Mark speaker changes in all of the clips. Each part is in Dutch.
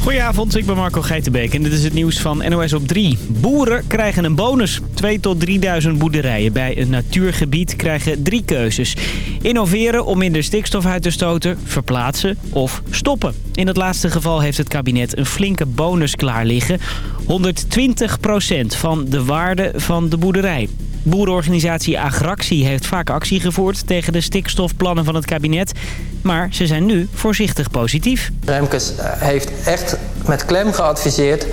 Speaker 1: Goedenavond, ik ben Marco Geitenbeek en dit is het nieuws van NOS op 3. Boeren krijgen een bonus. 2 tot 3000 boerderijen bij een natuurgebied krijgen drie keuzes. Innoveren om minder stikstof uit te stoten, verplaatsen of stoppen. In het laatste geval heeft het kabinet een flinke bonus klaar liggen. 120% van de waarde van de boerderij. Boerenorganisatie Agractie heeft vaak actie gevoerd tegen de stikstofplannen van het kabinet. Maar ze zijn nu voorzichtig positief.
Speaker 2: Remkes heeft echt met klem geadviseerd...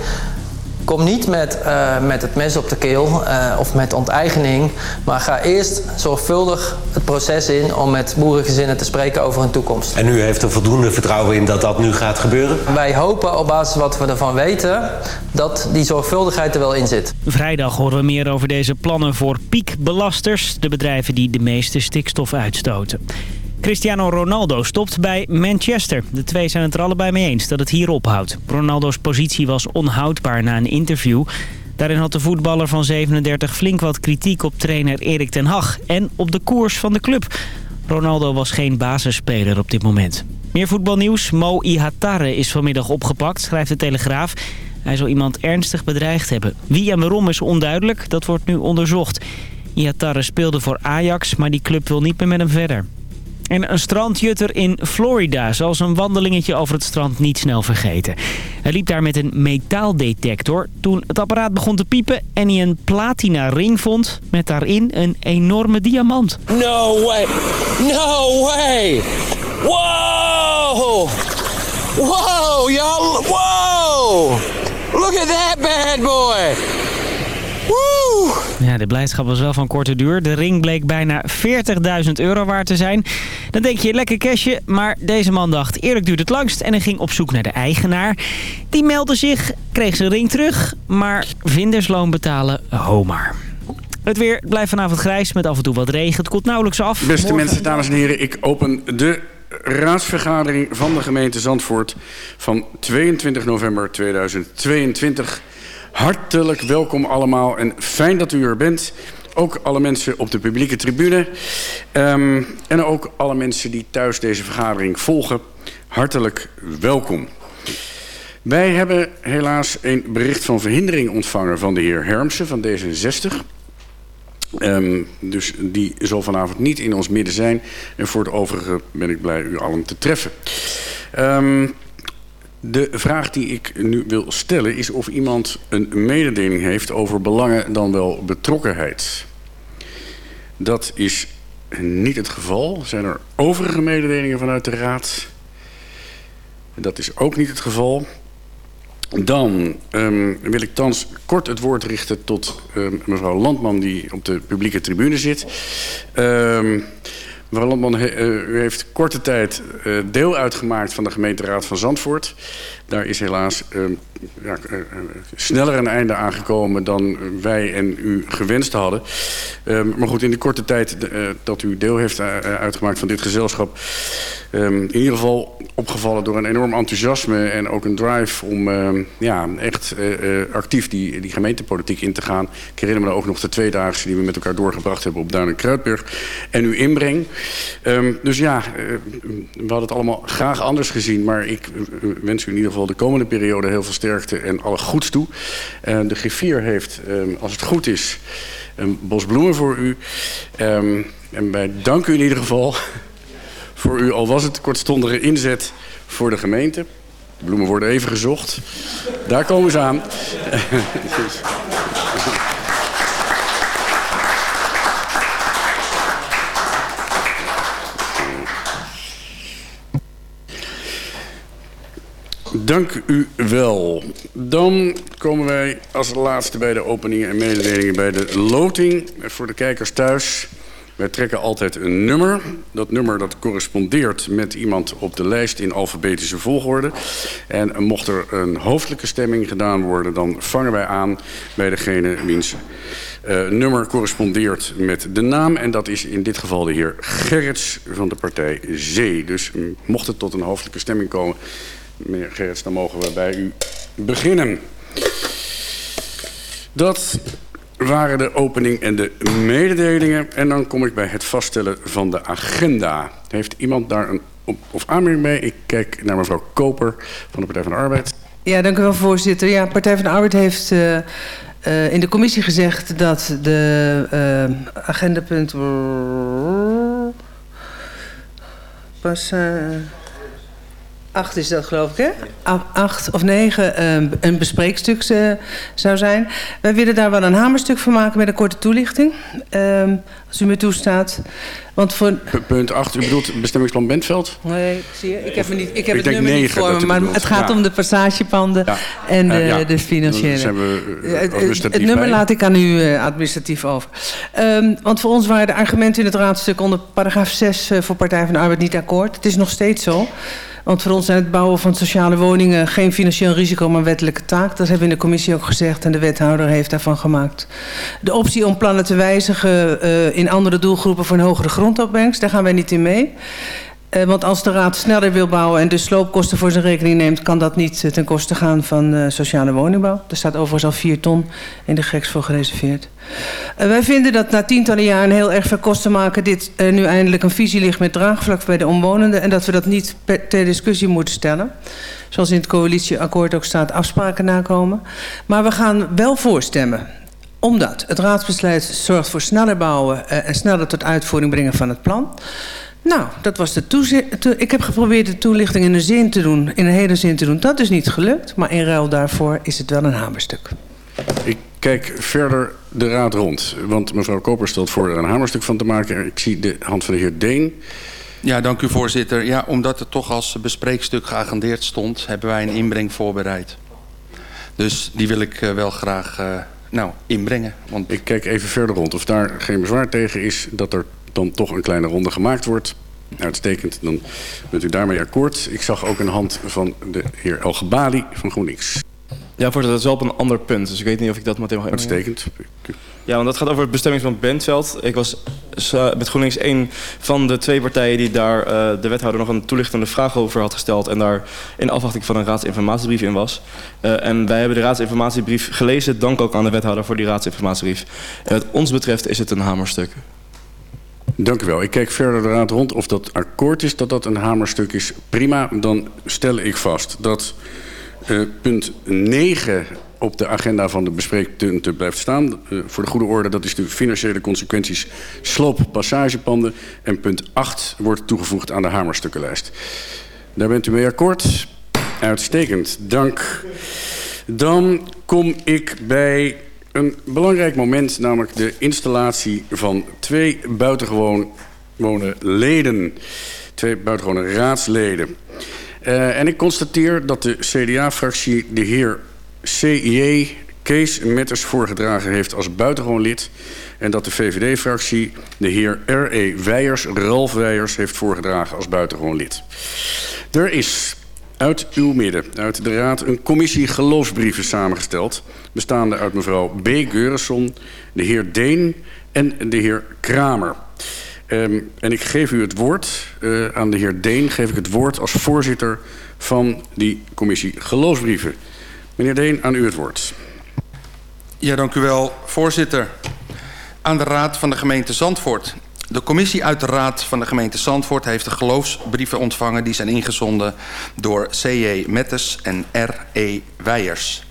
Speaker 2: Kom niet met, uh, met het mes op de keel uh, of met onteigening, maar ga eerst zorgvuldig het proces in om met boerengezinnen te spreken over hun toekomst.
Speaker 3: En u heeft er voldoende vertrouwen in dat dat nu gaat gebeuren?
Speaker 2: Wij hopen op basis van wat we ervan weten dat die zorgvuldigheid er wel in zit.
Speaker 1: Vrijdag horen we meer over deze plannen voor piekbelasters, de bedrijven die de meeste stikstof uitstoten. Cristiano Ronaldo stopt bij Manchester. De twee zijn het er allebei mee eens dat het hier ophoudt. Ronaldo's positie was onhoudbaar na een interview. Daarin had de voetballer van 37 flink wat kritiek op trainer Erik ten Hag... en op de koers van de club. Ronaldo was geen basisspeler op dit moment. Meer voetbalnieuws. Mo Ihatare is vanmiddag opgepakt, schrijft de Telegraaf. Hij zal iemand ernstig bedreigd hebben. Wie en waarom is onduidelijk, dat wordt nu onderzocht. Ihatare speelde voor Ajax, maar die club wil niet meer met hem verder. En een strandjutter in Florida zal zijn wandelingetje over het strand niet snel vergeten. Hij liep daar met een metaaldetector toen het apparaat begon te piepen... en hij een platina ring vond met daarin een enorme diamant.
Speaker 4: No way! No way! Wow! Wow, y'all! Wow! Look at that bad boy!
Speaker 1: Ja, de blijdschap was wel van korte duur. De ring bleek bijna 40.000 euro waard te zijn. Dan denk je, lekker cashje. Maar deze man dacht, eerlijk duurt het langst. En hij ging op zoek naar de eigenaar. Die meldde zich, kreeg zijn ring terug. Maar vindersloon betalen, ho maar. Het weer blijft vanavond grijs met af en toe wat regen. Het komt nauwelijks af.
Speaker 5: Beste mensen, dames en heren, ik open de raadsvergadering van de gemeente Zandvoort van 22 november 2022. Hartelijk welkom allemaal en fijn dat u er bent. Ook alle mensen op de publieke tribune. Um, en ook alle mensen die thuis deze vergadering volgen. Hartelijk welkom. Wij hebben helaas een bericht van verhindering ontvangen van de heer Hermsen van D66. Um, dus die zal vanavond niet in ons midden zijn. En voor het overige ben ik blij u allen te treffen. Um, de vraag die ik nu wil stellen is of iemand een mededeling heeft over belangen dan wel betrokkenheid. Dat is niet het geval. Zijn er overige mededelingen vanuit de Raad? Dat is ook niet het geval. Dan um, wil ik thans kort het woord richten tot um, mevrouw Landman die op de publieke tribune zit. Um, Mevrouw Landman, u heeft korte tijd uh, deel uitgemaakt van de gemeenteraad van Zandvoort. Daar is helaas uh, ja, uh, sneller een einde aangekomen dan wij en u gewenst hadden. Ehm, maar goed, in de korte tijd dat u deel heeft uitgemaakt van dit gezelschap... Um, in ieder geval opgevallen door een enorm enthousiasme en ook een drive om ja, echt actief die, die gemeentepolitiek in te gaan. Ik herinner me ook nog de tweedaagse die we met elkaar doorgebracht hebben op Duin en Kruidberg. En uw inbreng. Dus ja, we hadden het allemaal graag anders gezien. Maar ik wens u in ieder geval de komende periode heel veel sterkte en alle goeds toe. de griffier heeft, um, als het goed is, een bos bloemen voor u. en wij danken u in ieder geval voor u, al was het kortstondige inzet voor de gemeente. Bloemen worden even gezocht. Daar komen ze aan. Dank u wel. Dan komen wij als laatste bij de openingen en mededelingen bij de loting. Voor de kijkers thuis. Wij trekken altijd een nummer. Dat nummer dat correspondeert met iemand op de lijst in alfabetische volgorde. En mocht er een hoofdelijke stemming gedaan worden... dan vangen wij aan bij degene wiens uh, nummer correspondeert met de naam. En dat is in dit geval de heer Gerrits van de partij Z. Dus mocht het tot een hoofdelijke stemming komen... meneer Gerrits, dan mogen we bij u beginnen. Dat waren de opening en de mededelingen. En dan kom ik bij het vaststellen van de agenda. Heeft iemand daar een op- of aanmerking mee? Ik kijk naar mevrouw Koper van de Partij van de Arbeid.
Speaker 6: Ja, dank u wel, voorzitter. Ja, Partij van de Arbeid heeft uh, uh, in de commissie gezegd dat de uh, agendapunt... Pas... acht is dat geloof ik, hè? Acht of negen um, een bespreekstuk uh, zou zijn. Wij willen daar wel een hamerstuk van maken met een korte toelichting. Um, als u me toestaat. Want voor...
Speaker 5: Punt 8, u bedoelt bestemmingsplan Bentveld?
Speaker 6: Nee, zie je, ik heb, me niet, ik heb ik het nummer niet voor me, maar het gaat ja. om de passagepanden ja. en de, uh, ja. de financiële.
Speaker 5: We,
Speaker 6: het, het nummer bij. laat ik aan u administratief over. Um, want voor ons waren de argumenten in het raadstuk onder paragraaf 6 voor Partij van de Arbeid niet akkoord. Het is nog steeds zo. Want voor ons zijn het bouwen van sociale woningen geen financieel risico, maar wettelijke taak. Dat hebben we in de commissie ook gezegd en de wethouder heeft daarvan gemaakt. De optie om plannen te wijzigen uh, in andere doelgroepen voor een hogere grondopbrengst, daar gaan wij niet in mee. Uh, want als de raad sneller wil bouwen en de sloopkosten voor zijn rekening neemt... kan dat niet uh, ten koste gaan van uh, sociale woningbouw. Er staat overigens al 4 ton in de geks voor gereserveerd. wij vinden dat na tientallen jaren heel erg veel kosten maken... dit nu eindelijk een visie ligt met draagvlak bij de omwonenden... en dat we dat niet ter discussie moeten stellen. Zoals in het coalitieakkoord ook staat, afspraken nakomen. Maar we gaan wel voorstemmen omdat het raadsbesluit zorgt voor sneller bouwen... en sneller tot uitvoering brengen van het plan... Nou, dat was de toezicht. Ik heb geprobeerd de toelichting in een zin te doen, in een hele zin te doen. Dat is niet gelukt, maar in ruil daarvoor is het wel een hamerstuk.
Speaker 5: Ik kijk verder de raad rond, want mevrouw Koper stelt voor er een hamerstuk van te maken. Ik zie de hand van de heer Deen.
Speaker 7: Ja, dank u voorzitter. Ja, omdat het toch als bespreekstuk geagendeerd stond, hebben wij een inbreng voorbereid. Dus die wil ik uh, wel graag uh, nou, inbrengen.
Speaker 5: Want... Ik kijk even verder rond of daar geen bezwaar tegen is dat er dan toch een kleine ronde gemaakt wordt. Uitstekend, dan bent u daarmee akkoord. Ik zag ook een hand van de heer El Gebali van GroenLinks.
Speaker 8: Ja, voorzitter, dat is wel op een ander punt. Dus ik weet niet of ik dat meteen mag
Speaker 5: Uitstekend.
Speaker 8: Ja, want dat gaat over het bestemmingsplan Bentveld. Ik was met GroenLinks één van de twee partijen die daar uh, de wethouder nog een toelichtende vraag over had gesteld. En daar in afwachting van een raadsinformatiebrief in was. Uh, en wij hebben de raadsinformatiebrief gelezen. Dank ook aan de wethouder voor die raadsinformatiebrief. En wat ons betreft is het een hamerstuk.
Speaker 5: Dank u wel. Ik kijk verder de raad rond of dat akkoord is dat dat een hamerstuk is. Prima, dan stel ik vast dat uh, punt 9 op de agenda van de bespreekpunten blijft staan. Uh, voor de goede orde, dat is de financiële consequenties sloop passagepanden. En punt 8 wordt toegevoegd aan de hamerstukkenlijst. Daar bent u mee akkoord? Uitstekend, dank. Dan kom ik bij een belangrijk moment, namelijk de installatie van twee buitengewone leden. Twee buitengewone raadsleden. Uh, en ik constateer dat de CDA-fractie de heer C.J. Kees Metters voorgedragen heeft als buitengewoon lid. En dat de VVD-fractie de heer R.E. Weijers, Ralf Weijers, heeft voorgedragen als buitengewoon lid. Er is uit uw midden, uit de Raad, een commissie geloofsbrieven samengesteld... bestaande uit mevrouw B. Geurisson, de heer Deen en de heer Kramer. Um, en ik geef u het woord, uh, aan de heer Deen geef ik het woord als voorzitter van die commissie geloofsbrieven. Meneer Deen, aan u het woord.
Speaker 7: Ja, dank u wel, voorzitter. Aan de Raad van de gemeente Zandvoort. De commissie uit de Raad van de gemeente Zandvoort heeft de geloofsbrieven ontvangen... die zijn ingezonden door C.J. Mettes en R.E. Weijers.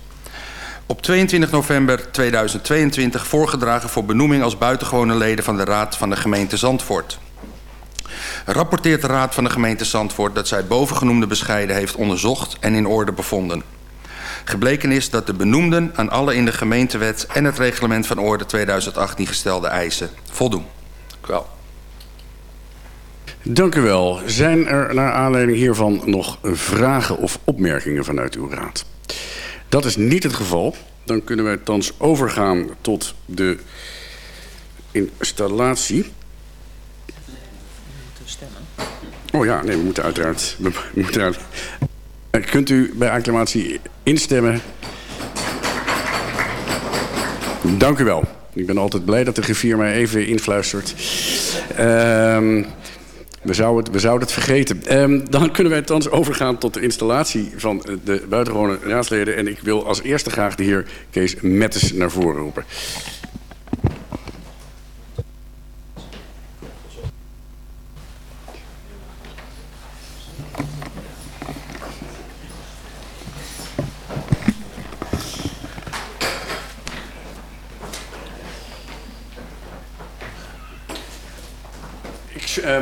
Speaker 7: Op 22 november 2022 voorgedragen voor benoeming als buitengewone leden van de Raad van de gemeente Zandvoort. Rapporteert de Raad van de gemeente Zandvoort dat zij bovengenoemde bescheiden heeft onderzocht en in orde bevonden. Gebleken is dat de benoemden aan alle in de gemeentewet en het reglement van orde 2018 gestelde eisen voldoen. U wel.
Speaker 5: Dank u wel. Zijn er naar aanleiding hiervan nog vragen of opmerkingen vanuit uw raad? Dat is niet het geval. Dan kunnen wij thans overgaan tot de installatie. Oh ja, nee, we moeten uiteraard... We. Kunt u bij acclamatie instemmen? Dank u wel. Ik ben altijd blij dat de griffier mij even influistert. Um, we zouden het, we zouden het vergeten. Um, dan kunnen wij thans overgaan tot de installatie van de buitengewone raadsleden. En ik wil als eerste graag de heer Kees Mettes naar voren roepen.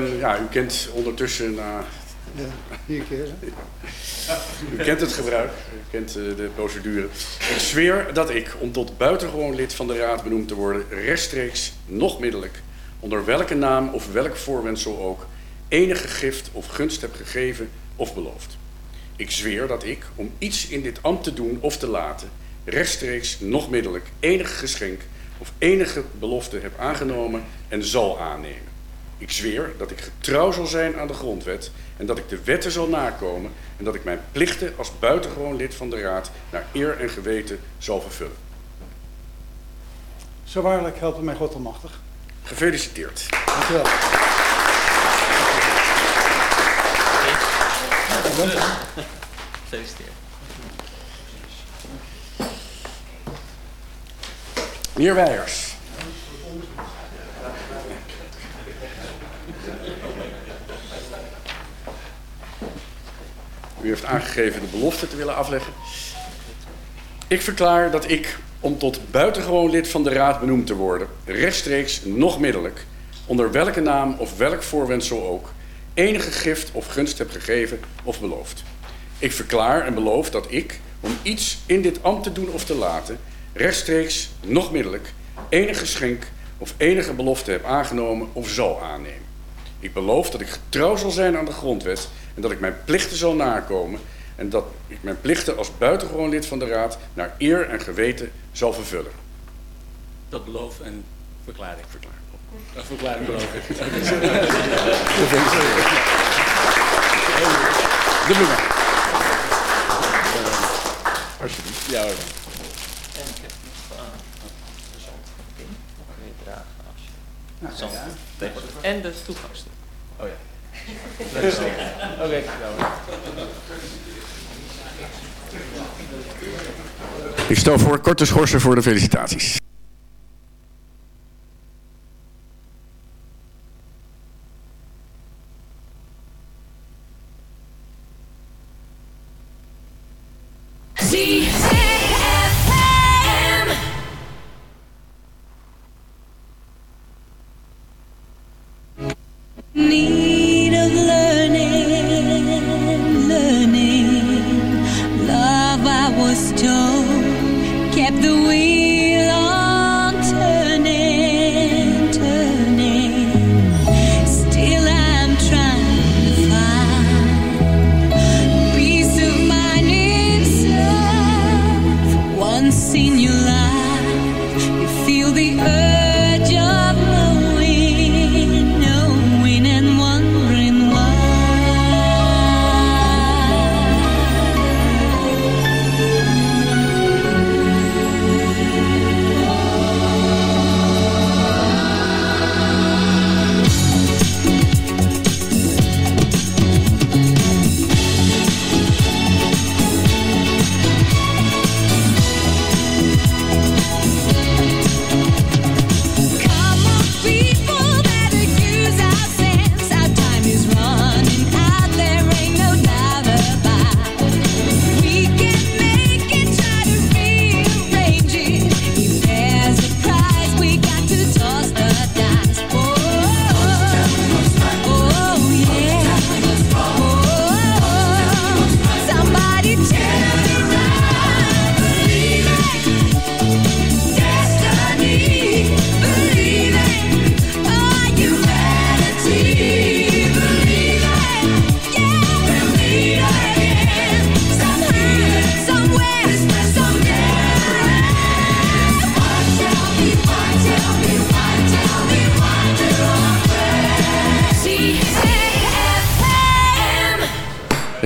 Speaker 5: Ehm, ja, u kent ondertussen... Uh,
Speaker 9: ja, vier keer.
Speaker 5: U kent het gebruik, u kent uh, de procedure. Ik zweer dat ik, om tot buitengewoon lid van de Raad benoemd te worden... rechtstreeks, nog middelijk, onder welke naam of welk voorwendsel ook... enige gift of gunst heb gegeven of beloofd. Ik zweer dat ik, om iets in dit ambt te doen of te laten... rechtstreeks, nog middelijk, enige geschenk of enige belofte heb aangenomen en zal aannemen. Ik zweer dat ik getrouw zal zijn aan de grondwet en dat ik de wetten zal nakomen en dat ik mijn plichten als buitengewoon lid van de Raad naar eer en geweten zal vervullen.
Speaker 9: Zo waarlijk helpen mij God almachtig.
Speaker 5: Gefeliciteerd.
Speaker 9: Dank u wel.
Speaker 10: Gefeliciteerd.
Speaker 5: Meneer Weijers. U heeft aangegeven de belofte te willen afleggen. Ik verklaar dat ik, om tot buitengewoon lid van de Raad benoemd te worden, rechtstreeks, nog middelijk, onder welke naam of welk voorwendsel ook, enige gift of gunst heb gegeven of beloofd. Ik verklaar en beloof dat ik, om iets in dit ambt te doen of te laten, rechtstreeks, nog middelijk, enig geschenk of enige belofte heb aangenomen of zal aannemen. Ik beloof dat ik getrouw zal zijn aan de grondwet en dat ik mijn plichten zal nakomen en dat ik mijn plichten als buitengewoon lid van de Raad naar eer en geweten zal vervullen.
Speaker 10: Dat beloof en verklaring.
Speaker 5: Verklaar.
Speaker 10: Een verklaring beloof ik.
Speaker 5: De bloemen. Alsjeblieft.
Speaker 10: Ja hoor.
Speaker 11: En ik heb nog uh, de zandpin. Nog weer dragen als tegenwoordig. En de toegangstuk.
Speaker 10: Oh ja. Oké, okay, nou.
Speaker 5: Ik stel voor korte schorsen voor de felicitaties.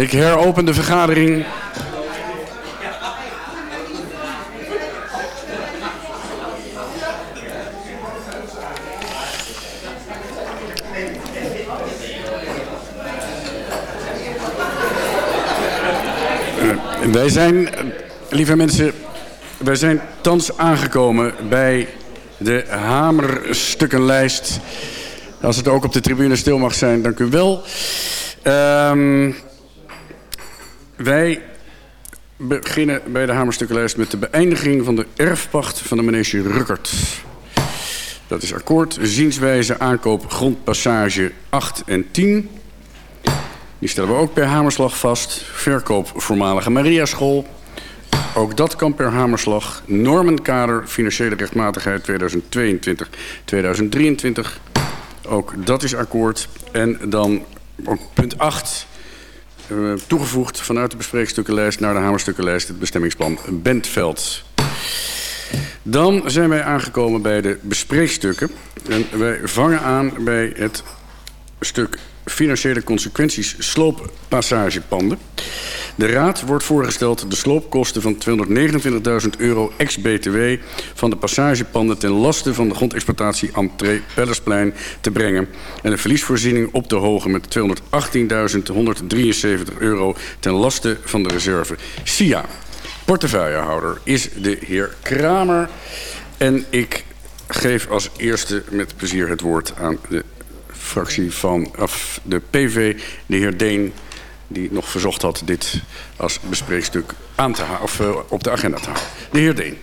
Speaker 5: Ik heropen de vergadering. Eh, Wij zijn, eh, lieve mensen, wij zijn thans aangekomen bij de hamerstukkenlijst. Als het ook op de tribune stil mag zijn, dank u wel. Ehm, wij beginnen bij de hamerstukkenlijst met de beëindiging van de erfpacht van de manege Ruckert. Dat is akkoord. Zienswijze aankoop grondpassage 8 en 10. Die stellen we ook per hamerslag vast. Verkoop voormalige Mariaschool. Ook dat kan per hamerslag. Normenkader financiële rechtmatigheid 2022-2023. Ook dat is akkoord. En dan ook punt 8. We toegevoegd vanuit de bespreekstukkenlijst naar de hamerstukkenlijst het bestemmingsplan Bentveld. Dan zijn wij aangekomen bij de bespreekstukken. En wij vangen aan bij het stuk financiële consequenties slooppassagepanden. De Raad wordt voorgesteld de sloopkosten van 229.000 euro ex-BTW van de passagepanden ten laste van de grondexploitatie Entree Pellersplein te brengen en de verliesvoorziening op te hogen met 218.173 euro ten laste van de reserve SIA. Portefeuillehouder is de heer Kramer en ik geef als eerste met plezier het woord aan de fractie van of de PV, de heer Deen, die nog verzocht had dit als bespreekstuk aan te of, eh, op de agenda te houden. De heer Deen.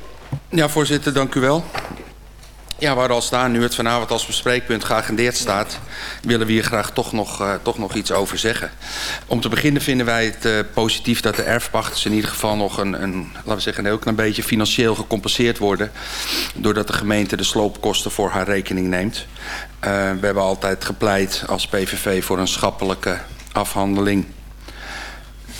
Speaker 7: Ja, voorzitter, dank u wel. Ja, waar al staan, nu het vanavond als bespreekpunt geagendeerd staat... willen we hier graag toch nog, eh, toch nog iets over zeggen. Om te beginnen vinden wij het eh, positief dat de erfpachters in ieder geval nog een, een, laten we zeggen, een heel klein beetje financieel gecompenseerd worden. Doordat de gemeente de sloopkosten voor haar rekening neemt. Eh, we hebben altijd gepleit als PVV voor een schappelijke afhandeling.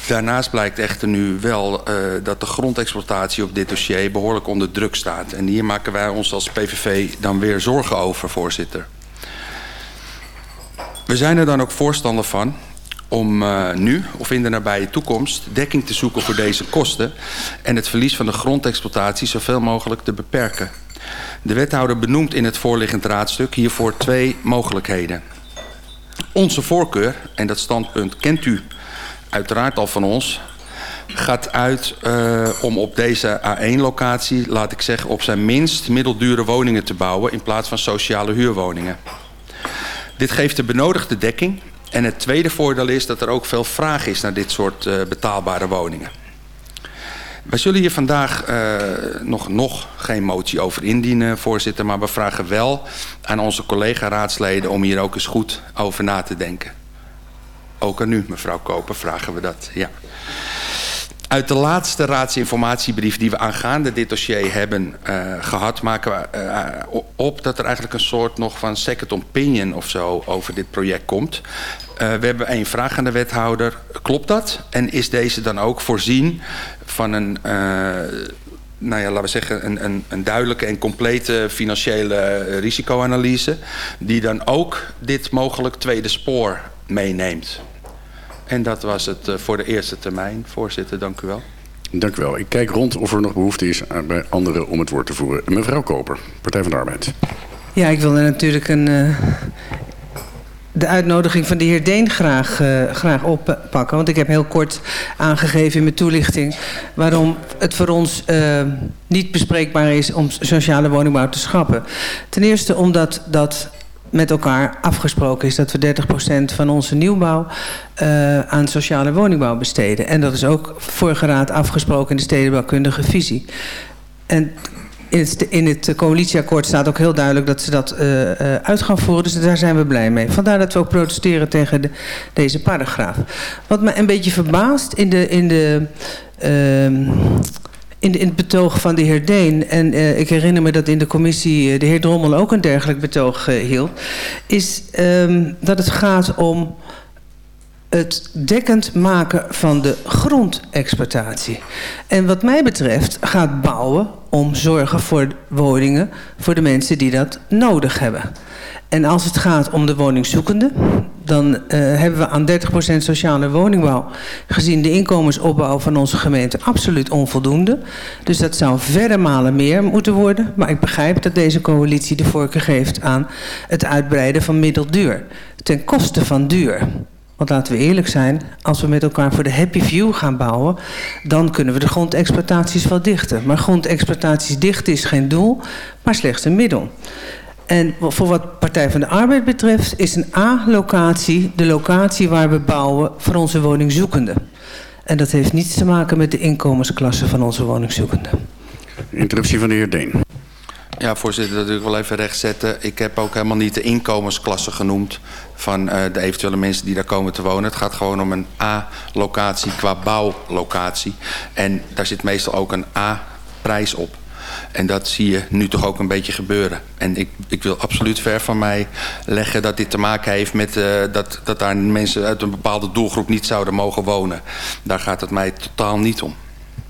Speaker 7: Daarnaast blijkt echter nu wel eh, dat de grondexploitatie op dit dossier behoorlijk onder druk staat. En hier maken wij ons als PVV dan weer zorgen over, voorzitter. We zijn er dan ook voorstander van om eh, nu of in de nabije toekomst dekking te zoeken voor deze kosten en het verlies van de grondexploitatie zoveel mogelijk te beperken. De wethouder benoemt in het voorliggend raadstuk hiervoor twee mogelijkheden. Onze voorkeur, en dat standpunt kent u uiteraard al van ons, gaat uit uh, om op deze A1-locatie, laat ik zeggen, op zijn minst middeldure woningen te bouwen in plaats van sociale huurwoningen. Dit geeft de benodigde dekking. En het tweede voordeel is dat er ook veel vraag is naar dit soort uh, betaalbare woningen. Wij zullen hier vandaag uh, nog, nog geen motie over indienen, voorzitter. Maar we vragen wel aan onze collega-raadsleden om hier ook eens goed over na te denken. Ook aan u, mevrouw Koper, vragen we dat. Ja. Uit de laatste raadsinformatiebrief die we aangaande dit dossier hebben uh, gehad... maken we uh, op dat er eigenlijk een soort nog van second opinion of zo over dit project komt. Uh, we hebben één vraag aan de wethouder. Klopt dat? En is deze dan ook voorzien van een... nou ja, laten we zeggen, een, een, een duidelijke en complete financiële risicoanalyse... die dan ook dit mogelijk tweede spoor meeneemt. En dat was het uh, voor de eerste termijn. Voorzitter, dank u wel.
Speaker 5: Dank u wel. Ik kijk rond of er nog behoefte is bij anderen om het woord te voeren. Mevrouw Koper, Partij van de Arbeid.
Speaker 6: Ja, ik wilde natuurlijk een, uh, de uitnodiging van de heer Deen graag, uh, graag oppakken. Want ik heb heel kort aangegeven in mijn toelichting... waarom het voor ons uh, niet bespreekbaar is om sociale woningbouw te schrappen. Ten eerste omdat dat met elkaar afgesproken is dat we 30% van onze nieuwbouw uh, aan sociale woningbouw besteden. En dat is ook vorige raad afgesproken in de stedenbouwkundige visie. En in het, in het coalitieakkoord staat ook heel duidelijk dat ze dat uh, uh, uit gaan voeren. Dus daar zijn we blij mee. Vandaar dat we ook protesteren tegen de, deze paragraaf. Wat me een beetje verbaast in de... In de in, in het betoog van de heer Deen... en uh, ik herinner me dat in de commissie uh, de heer Drommel ook een dergelijk betoog uh, hield... is um, dat het gaat om het dekkend maken van de grondexploitatie. En wat mij betreft gaat bouwen om zorgen voor woningen... voor de mensen die dat nodig hebben. En als het gaat om de woningzoekenden... dan uh, hebben we aan 30% sociale woningbouw... gezien de inkomensopbouw van onze gemeente absoluut onvoldoende. Dus dat zou verder malen meer moeten worden. Maar ik begrijp dat deze coalitie de voorkeur geeft aan het uitbreiden van middelduur. Ten koste van duur. Want laten we eerlijk zijn, als we met elkaar voor de happy view gaan bouwen... dan kunnen we de grondexploitaties wel dichten. Maar grondexploitaties dichten is geen doel, maar slechts een middel. En voor wat Partij van de Arbeid betreft is een A-locatie de locatie waar we bouwen voor onze woningzoekenden. En dat heeft niets te maken met de inkomensklasse van onze woningzoekenden.
Speaker 5: Interruptie van de heer Deen.
Speaker 7: Ja, voorzitter, dat wil ik wel even rechtzetten. Ik heb ook helemaal niet de inkomensklasse genoemd van eh, de eventuele mensen die daar komen te wonen. Het gaat gewoon om een A-locatie qua bouwlocatie. En daar zit meestal ook een A-prijs op. En dat zie je nu toch ook een beetje gebeuren. En ik, ik wil absoluut ver van mij leggen dat dit te maken heeft met eh, dat, dat daar mensen uit een bepaalde doelgroep niet zouden mogen wonen. Daar gaat het mij totaal niet om.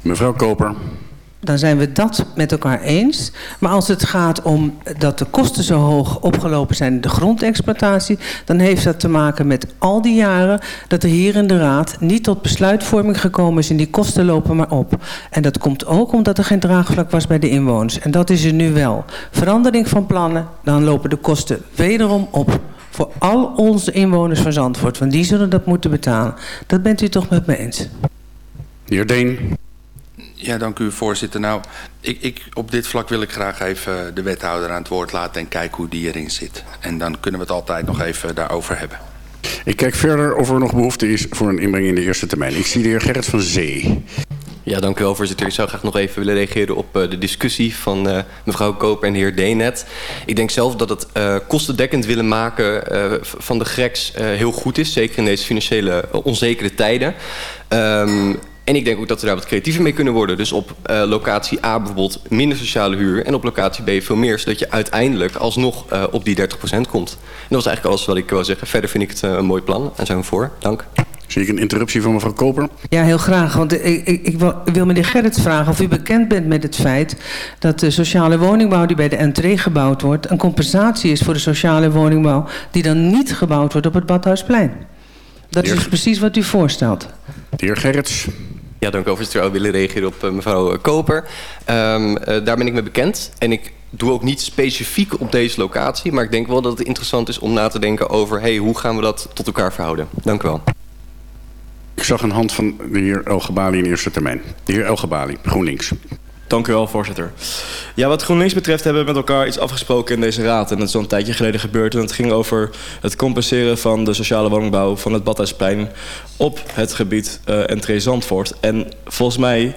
Speaker 5: Mevrouw Koper.
Speaker 6: Dan zijn we dat met elkaar eens. Maar als het gaat om dat de kosten zo hoog opgelopen zijn in de grondexploitatie, dan heeft dat te maken met al die jaren dat er hier in de Raad niet tot besluitvorming gekomen is en die kosten lopen maar op. En dat komt ook omdat er geen draagvlak was bij de inwoners. En dat is er nu wel. Verandering van plannen, dan lopen de kosten wederom op. Voor al onze inwoners van Zandvoort, want die zullen dat moeten betalen. Dat bent u toch met me eens?
Speaker 5: De heer Deen.
Speaker 7: Ja, dank u voorzitter. Nou, ik, ik, op dit vlak wil ik graag even de wethouder aan het woord laten en kijken hoe die erin zit. En dan kunnen we het altijd nog even daarover hebben.
Speaker 5: Ik kijk verder of er nog behoefte is voor een inbreng in de eerste termijn. Ik zie de heer Gerrit van Zee.
Speaker 12: Ja, dank u wel, voorzitter. Ik zou graag nog even willen reageren op uh, de discussie van uh, mevrouw Koper en de heer Deenet. Ik denk zelf dat het uh, kostendekkend willen maken van de GREX heel goed is. Zeker in deze financiële onzekere tijden. Um, en ik denk ook dat we daar wat creatiever mee kunnen worden. Dus op uh, locatie A bijvoorbeeld minder sociale huur. En op locatie B veel meer. Zodat je uiteindelijk alsnog uh, op die 30% komt. En dat was eigenlijk alles wat ik wil zeggen. Verder vind ik het uh, een mooi plan. En zijn we voor. Dank.
Speaker 5: Zie ik een interruptie van mevrouw Koper?
Speaker 6: Ja, heel graag. Want ik, ik, ik, wil, meneer Gerrits vragen of u bekend bent met het feit... dat de sociale woningbouw die bij de entree gebouwd wordt... een compensatie is voor de sociale woningbouw... die dan niet gebouwd wordt op het Badhuisplein. Dat is dus precies wat u voorstelt.
Speaker 5: De heer Gerrits.
Speaker 12: Ja, dank. Ik willen reageren op uh, mevrouw Koper. Um, uh, daar ben ik mee bekend. En ik doe ook niet specifiek op deze locatie. Maar ik denk wel dat het interessant is om na te denken over... Hey, hoe gaan we dat tot elkaar verhouden? Dank u wel.
Speaker 5: Ik zag een hand van de heer Elgebali in eerste termijn. De heer Elgebali, GroenLinks.
Speaker 8: Dank u wel, voorzitter. Ja, wat GroenLinks betreft hebben we met elkaar iets afgesproken in deze raad. En dat is al een tijdje geleden gebeurd. En het ging over het compenseren van de sociale woningbouw van het Badhuisplein op het gebied uh, Entree Zandvoort. En volgens mij,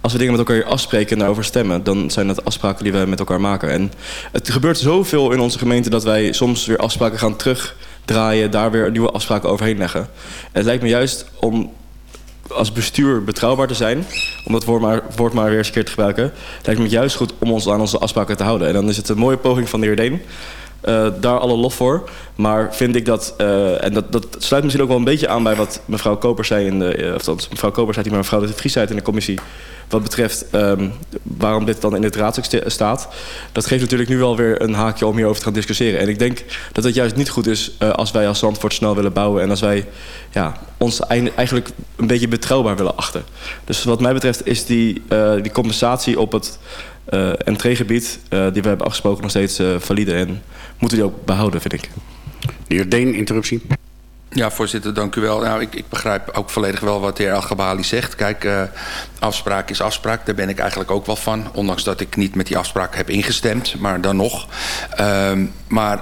Speaker 8: als we dingen met elkaar afspreken en daarover stemmen, dan zijn dat afspraken die we met elkaar maken. En het gebeurt zoveel in onze gemeente dat wij soms weer afspraken gaan terugdraaien, daar weer nieuwe afspraken overheen leggen. En het lijkt me juist om als bestuur betrouwbaar te zijn, om dat woord maar, woord maar weer eens een keer te gebruiken, lijkt me juist goed om ons aan onze afspraken te houden. En dan is het een mooie poging van de heer Deen. Uh, daar alle lof voor. Maar vind ik dat, uh, en dat, dat sluit misschien ook wel een beetje aan bij wat mevrouw Koper zei, in de, uh, of dat, mevrouw Koper zei, maar mevrouw de Vries zei in de commissie, wat betreft um, waarom dit dan in het raadstuk staat. Dat geeft natuurlijk nu wel weer een haakje om hierover te gaan discussiëren. En ik denk dat het juist niet goed is als wij als Zandvoort snel willen bouwen en als wij ja, ons eigenlijk een beetje betrouwbaar willen achten. Dus wat mij betreft is die, die compensatie op het uh, entreegebied uh, die we hebben afgesproken nog steeds uh, valide en moeten die ook behouden, vind ik.
Speaker 5: De heer Deen, interruptie.
Speaker 7: Ja, voorzitter, dank u wel. Nou, ik, ik begrijp ook volledig wel wat de heer Algabali zegt. Kijk, uh, afspraak is afspraak. Daar ben ik eigenlijk ook wel van. Ondanks dat ik niet met die afspraak heb ingestemd, maar dan nog. Uh, maar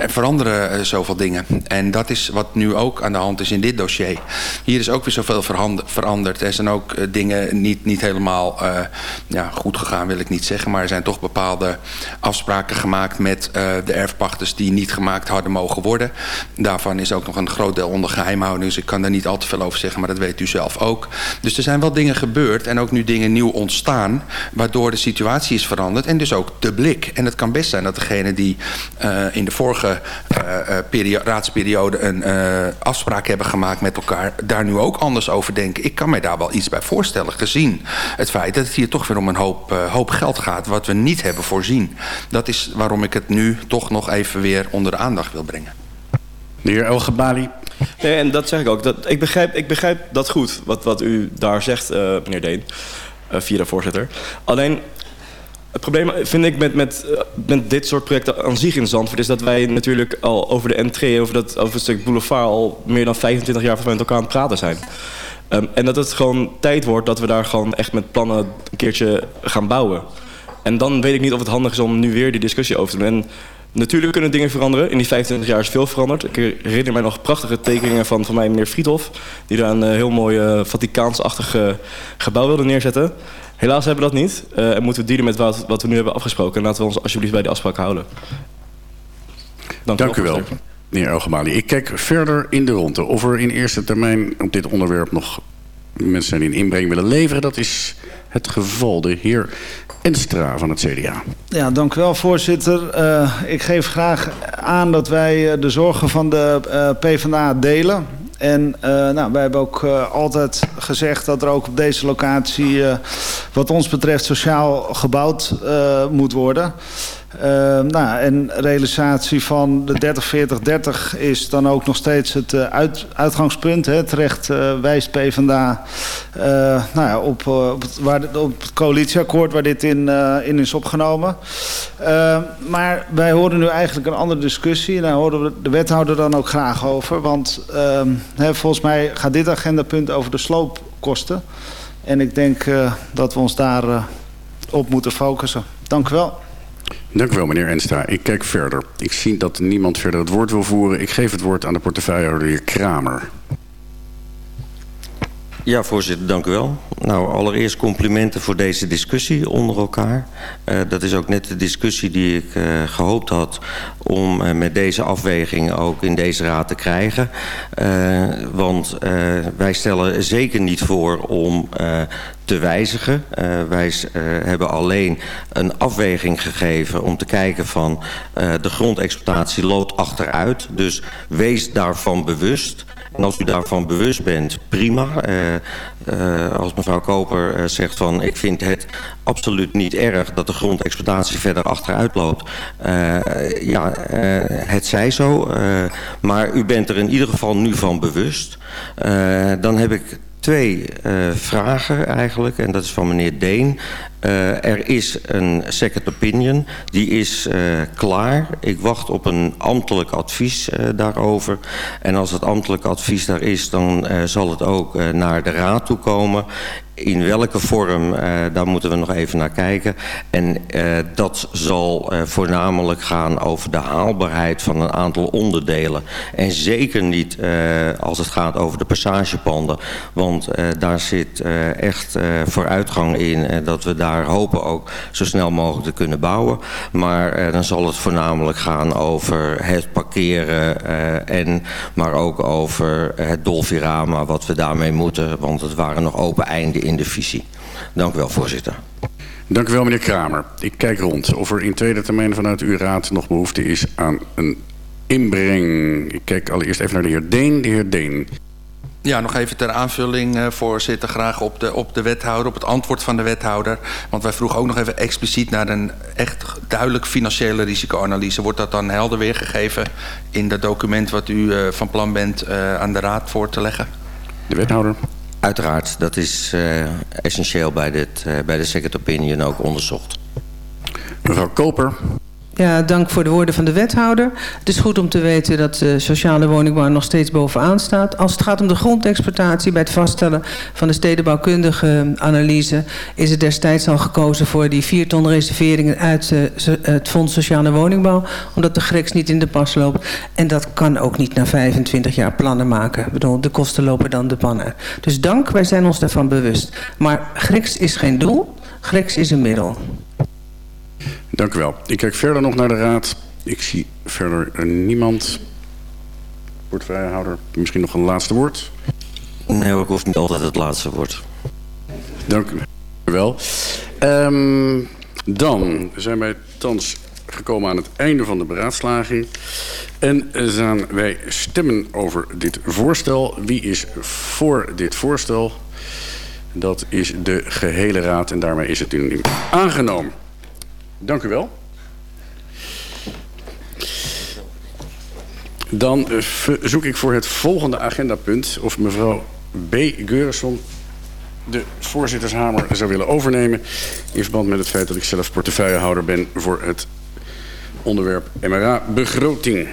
Speaker 7: er veranderen zoveel dingen. En dat is wat nu ook aan de hand is in dit dossier. Hier is ook weer zoveel veranderd. Er zijn ook uh, dingen niet, niet helemaal uh, ja, goed gegaan, wil ik niet zeggen. Maar er zijn toch bepaalde afspraken gemaakt met uh, de erfpachters die niet gemaakt hadden mogen worden. Daarvan is ook nog een groot deel onder geheimhouding. Dus ik kan daar niet al te veel over zeggen, maar dat weet u zelf ook. Dus er zijn wel dingen gebeurd en ook nu dingen nieuw ontstaan. Waardoor de situatie is veranderd en dus ook de blik. En het kan best zijn dat degene die in de vorige uh, periode, raadsperiode een uh, afspraak hebben gemaakt met elkaar... daar nu ook anders over denken. Ik kan mij daar wel iets bij voorstellen, gezien het feit... dat het hier toch weer om een hoop, uh, hoop geld gaat... wat we niet hebben voorzien. Dat is waarom ik het nu toch nog even weer onder de aandacht wil brengen.
Speaker 5: De heer Elgebali.
Speaker 8: Nee, en dat zeg ik ook. Dat, ik, begrijp, ik begrijp dat goed, wat, wat u daar zegt, meneer Deen. via de voorzitter. Alleen, het probleem vind ik met, met, met dit soort projecten aan zich in Zandvoort... is dat wij natuurlijk al over de entree, over, dat, over het stuk boulevard... al meer dan 25 jaar met elkaar aan het praten zijn. Um, en dat het gewoon tijd wordt dat we daar gewoon echt met plannen een keertje gaan bouwen. En dan weet ik niet of het handig is om nu weer die discussie over te doen. En Natuurlijk kunnen dingen veranderen. In die 25 jaar is veel veranderd. Ik herinner mij nog prachtige tekeningen van, van mij meneer Friedhof... die daar een eh, heel mooi eh, Vaticaans-achtig eh, gebouw wilde neerzetten. Helaas hebben we dat niet. Eh, en moeten we dealen met wat, wat we nu hebben afgesproken. En laten we ons alsjeblieft bij die afspraak houden. Dank,
Speaker 5: Dank u wel, meneer Elgemali. Ik kijk verder in de ronde. Of er in eerste termijn op dit onderwerp nog mensen zijn die een inbreng willen leveren. Dat is het geval. De heer Enstra van het CDA.
Speaker 13: Ja, dank u wel, voorzitter. Eh, ik geef graag aan dat wij eh, de zorgen van de eh, PvdA delen. En eh, nou, wij hebben ook eh, altijd gezegd dat er ook op deze locatie, eh, wat ons betreft, sociaal gebouwd moet worden. Uh, nou, en realisatie van de 30-40-30 is dan ook nog steeds het uh, uit, uitgangspunt. Hè. Terecht uh, wijst PvdA uh, nou ja, op, op, het, waar, op het coalitieakkoord waar dit in, in is opgenomen. maar wij horen nu eigenlijk een andere discussie. En daar horen we de wethouder dan ook graag over. Want hè, volgens mij gaat dit agendapunt over de sloopkosten. En ik denk dat we ons daar op moeten focussen. Dank u wel.
Speaker 5: Dank u wel, meneer Enstra. Ik kijk verder. Ik zie dat niemand verder het woord wil voeren. Ik geef het woord aan de portefeuillehouder, de heer Kramer.
Speaker 14: Ja, voorzitter, dank u wel. Nou, allereerst complimenten voor deze discussie onder elkaar. Uh, dat is ook net de discussie die ik uh, gehoopt had om uh, met deze afweging ook in deze raad te krijgen. want wij stellen zeker niet voor om te wijzigen. Wij hebben alleen een afweging gegeven om te kijken van uh, de grondexploitatie loopt achteruit. Dus wees daarvan bewust. En als u daarvan bewust bent, prima. als mevrouw Koper zegt van ik vind het absoluut niet erg dat de grondexploitatie verder achteruit loopt. ja, het zij zo. maar u bent er in ieder geval nu van bewust. dan heb ik twee vragen eigenlijk. En dat is van meneer Deen. Uh, er is een second opinion. Die is uh, klaar. Ik wacht op een ambtelijk advies daarover. En als het ambtelijk advies daar is... dan zal het ook naar de raad toe komen in welke vorm, daar moeten we nog even naar kijken. En dat zal voornamelijk gaan over de haalbaarheid van een aantal onderdelen. En zeker niet als het gaat over de passagepanden. Want daar zit echt vooruitgang in. Dat we daar hopen ook zo snel mogelijk te kunnen bouwen. Maar dan zal het voornamelijk gaan over het parkeren. en, maar ook over het Dolfirama, wat we daarmee moeten. Want het waren nog open einden in de visie. Dank u wel, voorzitter.
Speaker 5: Dank u wel, meneer Kramer. Ik kijk rond of er in tweede termijn vanuit uw raad nog behoefte is aan een inbreng. Ik kijk allereerst even naar de heer Deen. De heer Deen.
Speaker 7: Ja, nog even ter aanvulling, uh, voorzitter, graag op de, op de wethouder, op het antwoord van de wethouder. Want wij vroegen ook nog even expliciet naar een echt duidelijk financiële risicoanalyse. Wordt dat dan helder weergegeven in dat document wat u uh, van plan bent uh, aan de raad voor te leggen?
Speaker 5: De wethouder.
Speaker 14: Uiteraard, dat is essentieel bij, dit, bij de second opinion ook onderzocht.
Speaker 5: Mevrouw Koper.
Speaker 6: Ja, dank voor de woorden van de wethouder. Het is goed om te weten dat de sociale woningbouw nog steeds bovenaan staat. Als het gaat om de grondexploitatie bij het vaststellen van de stedenbouwkundige analyse... is het destijds al gekozen voor die 4 ton reserveringen uit uh, het Fonds Sociale Woningbouw... omdat de GREX niet in de pas loopt. En dat kan ook niet na 25 jaar plannen maken. Ik bedoel, de kosten lopen dan de pannen. Dus dank, wij zijn ons daarvan bewust. Maar GREX is geen doel, GREX is een middel.
Speaker 5: Dank u wel. Ik kijk verder nog naar de raad. Ik zie verder niemand. Portefeuillehouder, misschien nog een laatste woord?
Speaker 14: Nee, ik hoef niet altijd het laatste woord.
Speaker 5: Dank u wel. Um, dan zijn wij thans gekomen aan het einde van de beraadslaging. En gaan wij stemmen over dit voorstel. Wie is voor dit voorstel? Dat is de gehele raad en daarmee is het unaniem aangenomen. Dank u wel. Dan uh, zoek ik voor het volgende agendapunt of mevrouw B. Geurisson de voorzittershamer zou willen overnemen... in verband met het feit dat ik zelf portefeuillehouder ben voor het onderwerp MRA-begroting.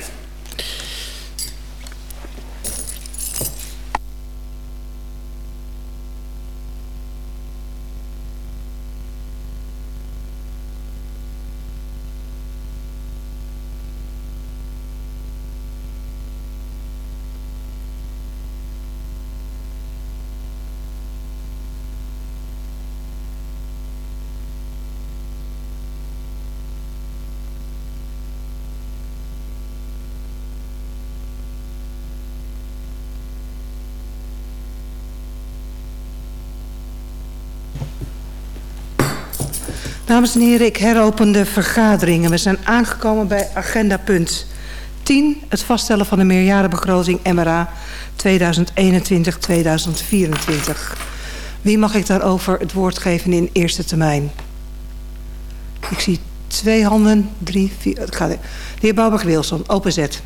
Speaker 15: Dames en heren, ik heropen de vergaderingen. We zijn aangekomen bij agenda punt 10. Het vaststellen van de meerjarenbegroting MRA 2021-2024. Wie mag ik daarover het woord geven in eerste termijn? Ik zie twee handen, drie, vier... ik ga de de heer Bouwberg-Wilson, openzet.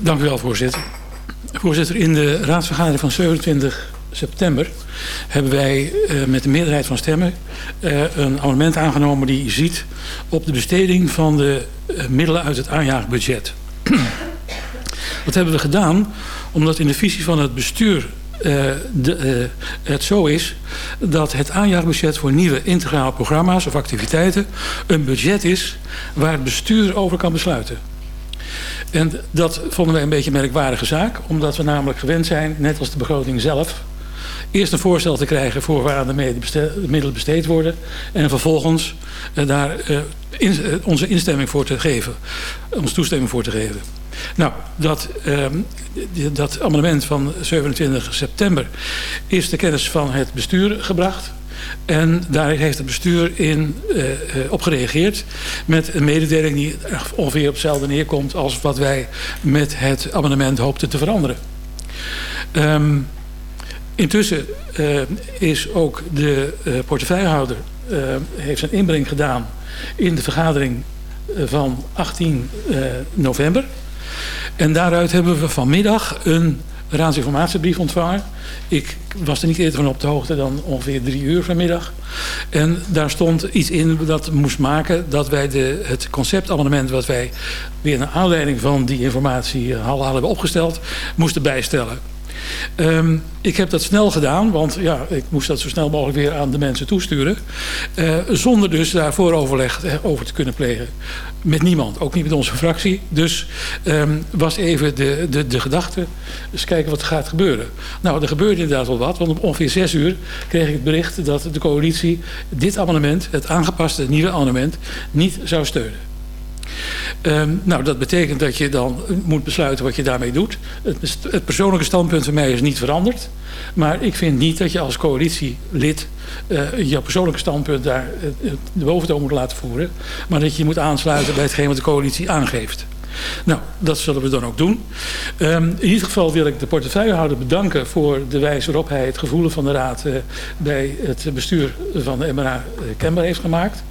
Speaker 16: Dank u wel, voorzitter. Voorzitter, in de raadsvergadering van 27 september hebben wij eh, met de meerderheid van stemmen eh, een amendement aangenomen die ziet op de besteding van de eh, middelen uit het aanjaagbudget. Dat hebben we gedaan omdat in de visie van het bestuur de, het zo is dat het aanjaagbudget voor nieuwe integrale programma's of activiteiten een budget is waar het bestuur over kan besluiten. En dat vonden wij een beetje een merkwaardige zaak, omdat we namelijk gewend zijn, net als de begroting zelf, eerst een voorstel te krijgen voor waar de middelen besteed worden en vervolgens eh, daar eh, eh, onze instemming voor te geven, onze toestemming voor te geven. Nou, dat, ehm, dat amendement van 27 september is de kennis van het bestuur gebracht. En daar heeft het bestuur in, eh, op gereageerd met een mededeling die ongeveer op hetzelfde neerkomt als wat wij met het amendement hoopten te veranderen. Ehm, intussen eh, is ook de eh, portefeuillehouder eh, heeft zijn inbreng gedaan in de vergadering van 18 eh, november. En daaruit hebben we vanmiddag een raadsinformatiebrief ontvangen. Ik was er niet eerder van op de hoogte dan ongeveer drie uur vanmiddag. En daar stond iets in dat moest maken dat wij de, het conceptamendement wat wij weer naar aanleiding van die informatie al hadden opgesteld, moesten bijstellen. Ehm, ik heb dat snel gedaan, want ja, ik moest dat zo snel mogelijk weer aan de mensen toesturen. Eh, zonder dus daarvoor overleg eh, over te kunnen plegen. Met niemand, ook niet met onze fractie. Dus ehm, was even de, de, de gedachte, eens kijken wat gaat gebeuren. Nou, er gebeurde inderdaad wel wat, want om ongeveer zes uur kreeg ik het bericht dat de coalitie dit amendement, het aangepaste nieuwe amendement, niet zou steunen. Ehm, nou, dat betekent dat je dan moet besluiten wat je daarmee doet. Het, het persoonlijke standpunt van mij is niet veranderd. Maar ik vind niet dat je als coalitielid eh jouw persoonlijke standpunt daar eh, de boventoon moet laten voeren. Maar dat je moet aansluiten bij hetgeen wat de coalitie aangeeft. Nou, dat zullen we dan ook doen. Ehm, in ieder geval wil ik de portefeuillehouder bedanken voor de wijze waarop hij het gevoel van de raad eh, bij het bestuur van de MRA kenbaar heeft gemaakt.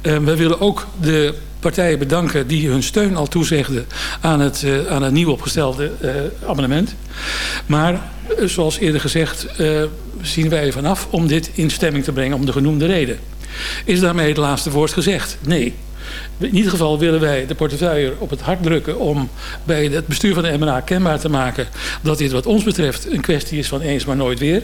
Speaker 16: Eh, we willen ook de partijen bedanken die hun steun al toezegden aan het, eh, aan het nieuw opgestelde eh, amendement. Maar zoals eerder gezegd zien wij ervan af om dit in stemming te brengen om de genoemde reden. Is daarmee het laatste woord gezegd? Nee. In ieder geval willen wij de portefeuille op het hart drukken om bij het bestuur van de MNA kenbaar te maken dat dit wat ons betreft een kwestie is van eens maar nooit weer.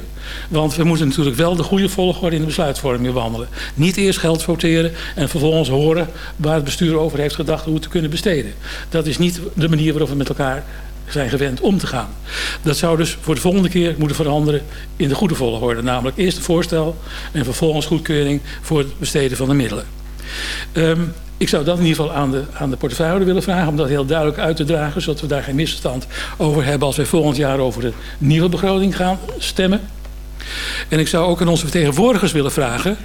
Speaker 16: Want we moeten natuurlijk wel de goede volgorde in de besluitvorming wandelen. Niet eerst geld voteren en vervolgens horen waar het bestuur over heeft gedacht hoe het te kunnen besteden. Dat is niet de manier waarop we met elkaar zijn gewend om te gaan. Dat zou dus voor de volgende keer moeten veranderen in de goede volgorde. Namelijk eerst een voorstel en vervolgens goedkeuring voor het besteden van de middelen. Ehm, ik zou dat in ieder geval aan de, aan de portefeuillehouder willen vragen... om dat heel duidelijk uit te dragen... zodat we daar geen misverstand over hebben... als wij volgend jaar over de nieuwe begroting gaan stemmen. En ik zou ook aan onze vertegenwoordigers willen vragen...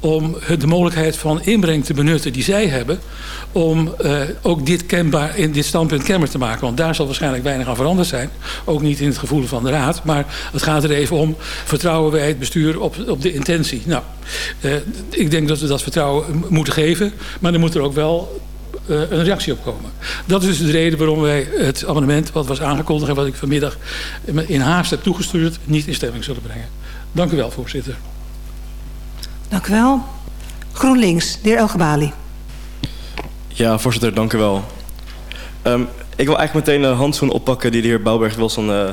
Speaker 16: om de mogelijkheid van inbreng te benutten die zij hebben... om eh, ook dit, kenbaar, in dit standpunt kenbaar te maken. Want daar zal waarschijnlijk weinig aan veranderd zijn. Ook niet in het gevoel van de Raad. Maar het gaat er even om, vertrouwen wij het bestuur op, op de intentie? Nou, eh, ik denk dat we dat vertrouwen moeten geven. Maar er moet er ook wel eh, een reactie op komen. Dat is dus de reden waarom wij het amendement wat was aangekondigd... en wat ik vanmiddag in haast heb toegestuurd... niet in stemming zullen brengen. Dank u wel, voorzitter.
Speaker 15: Dank u wel. GroenLinks, de heer Elgebali.
Speaker 8: Ja, voorzitter, dank u wel. Ehm, ik wil eigenlijk meteen de handschoen oppakken die de heer Bouwberg-Wilson eh,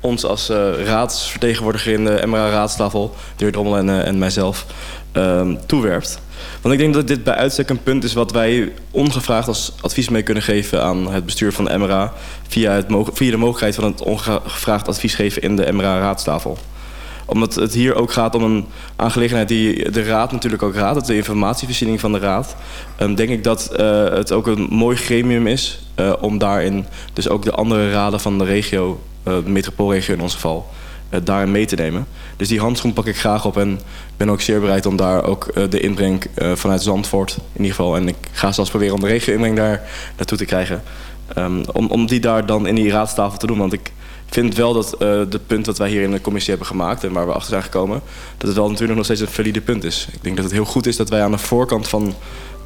Speaker 8: ons als eh, raadsvertegenwoordiger in de MRA-raadstafel, de heer Drommel en, eh, en mijzelf, ehm, toewerpt. Want ik denk dat dit bij uitstek een punt is wat wij ongevraagd als advies mee kunnen geven aan het bestuur van de MRA via, het, via de mogelijkheid van het ongevraagd advies geven in de MRA-raadstafel omdat het hier ook gaat om een aangelegenheid die de Raad natuurlijk ook raadt. De informatievoorziening van de Raad. Ehm, denk ik dat eh, het ook een mooi gremium is eh, om daarin dus ook de andere raden van de regio, eh, de metropoolregio in ons geval, daarin mee te nemen. Dus die handschoen pak ik graag op en ben ook zeer bereid om daar ook de inbreng vanuit Zandvoort in ieder geval. En ik ga zelfs proberen om de regio-inbreng daar naartoe te krijgen. Ehm, om, om die daar dan in die raadstafel te doen. Want ik vind wel dat eh het punt dat wij hier in de commissie hebben gemaakt en waar we achter zijn gekomen, dat het wel natuurlijk nog steeds een valide punt is. Ik denk dat het heel goed is dat wij aan de voorkant van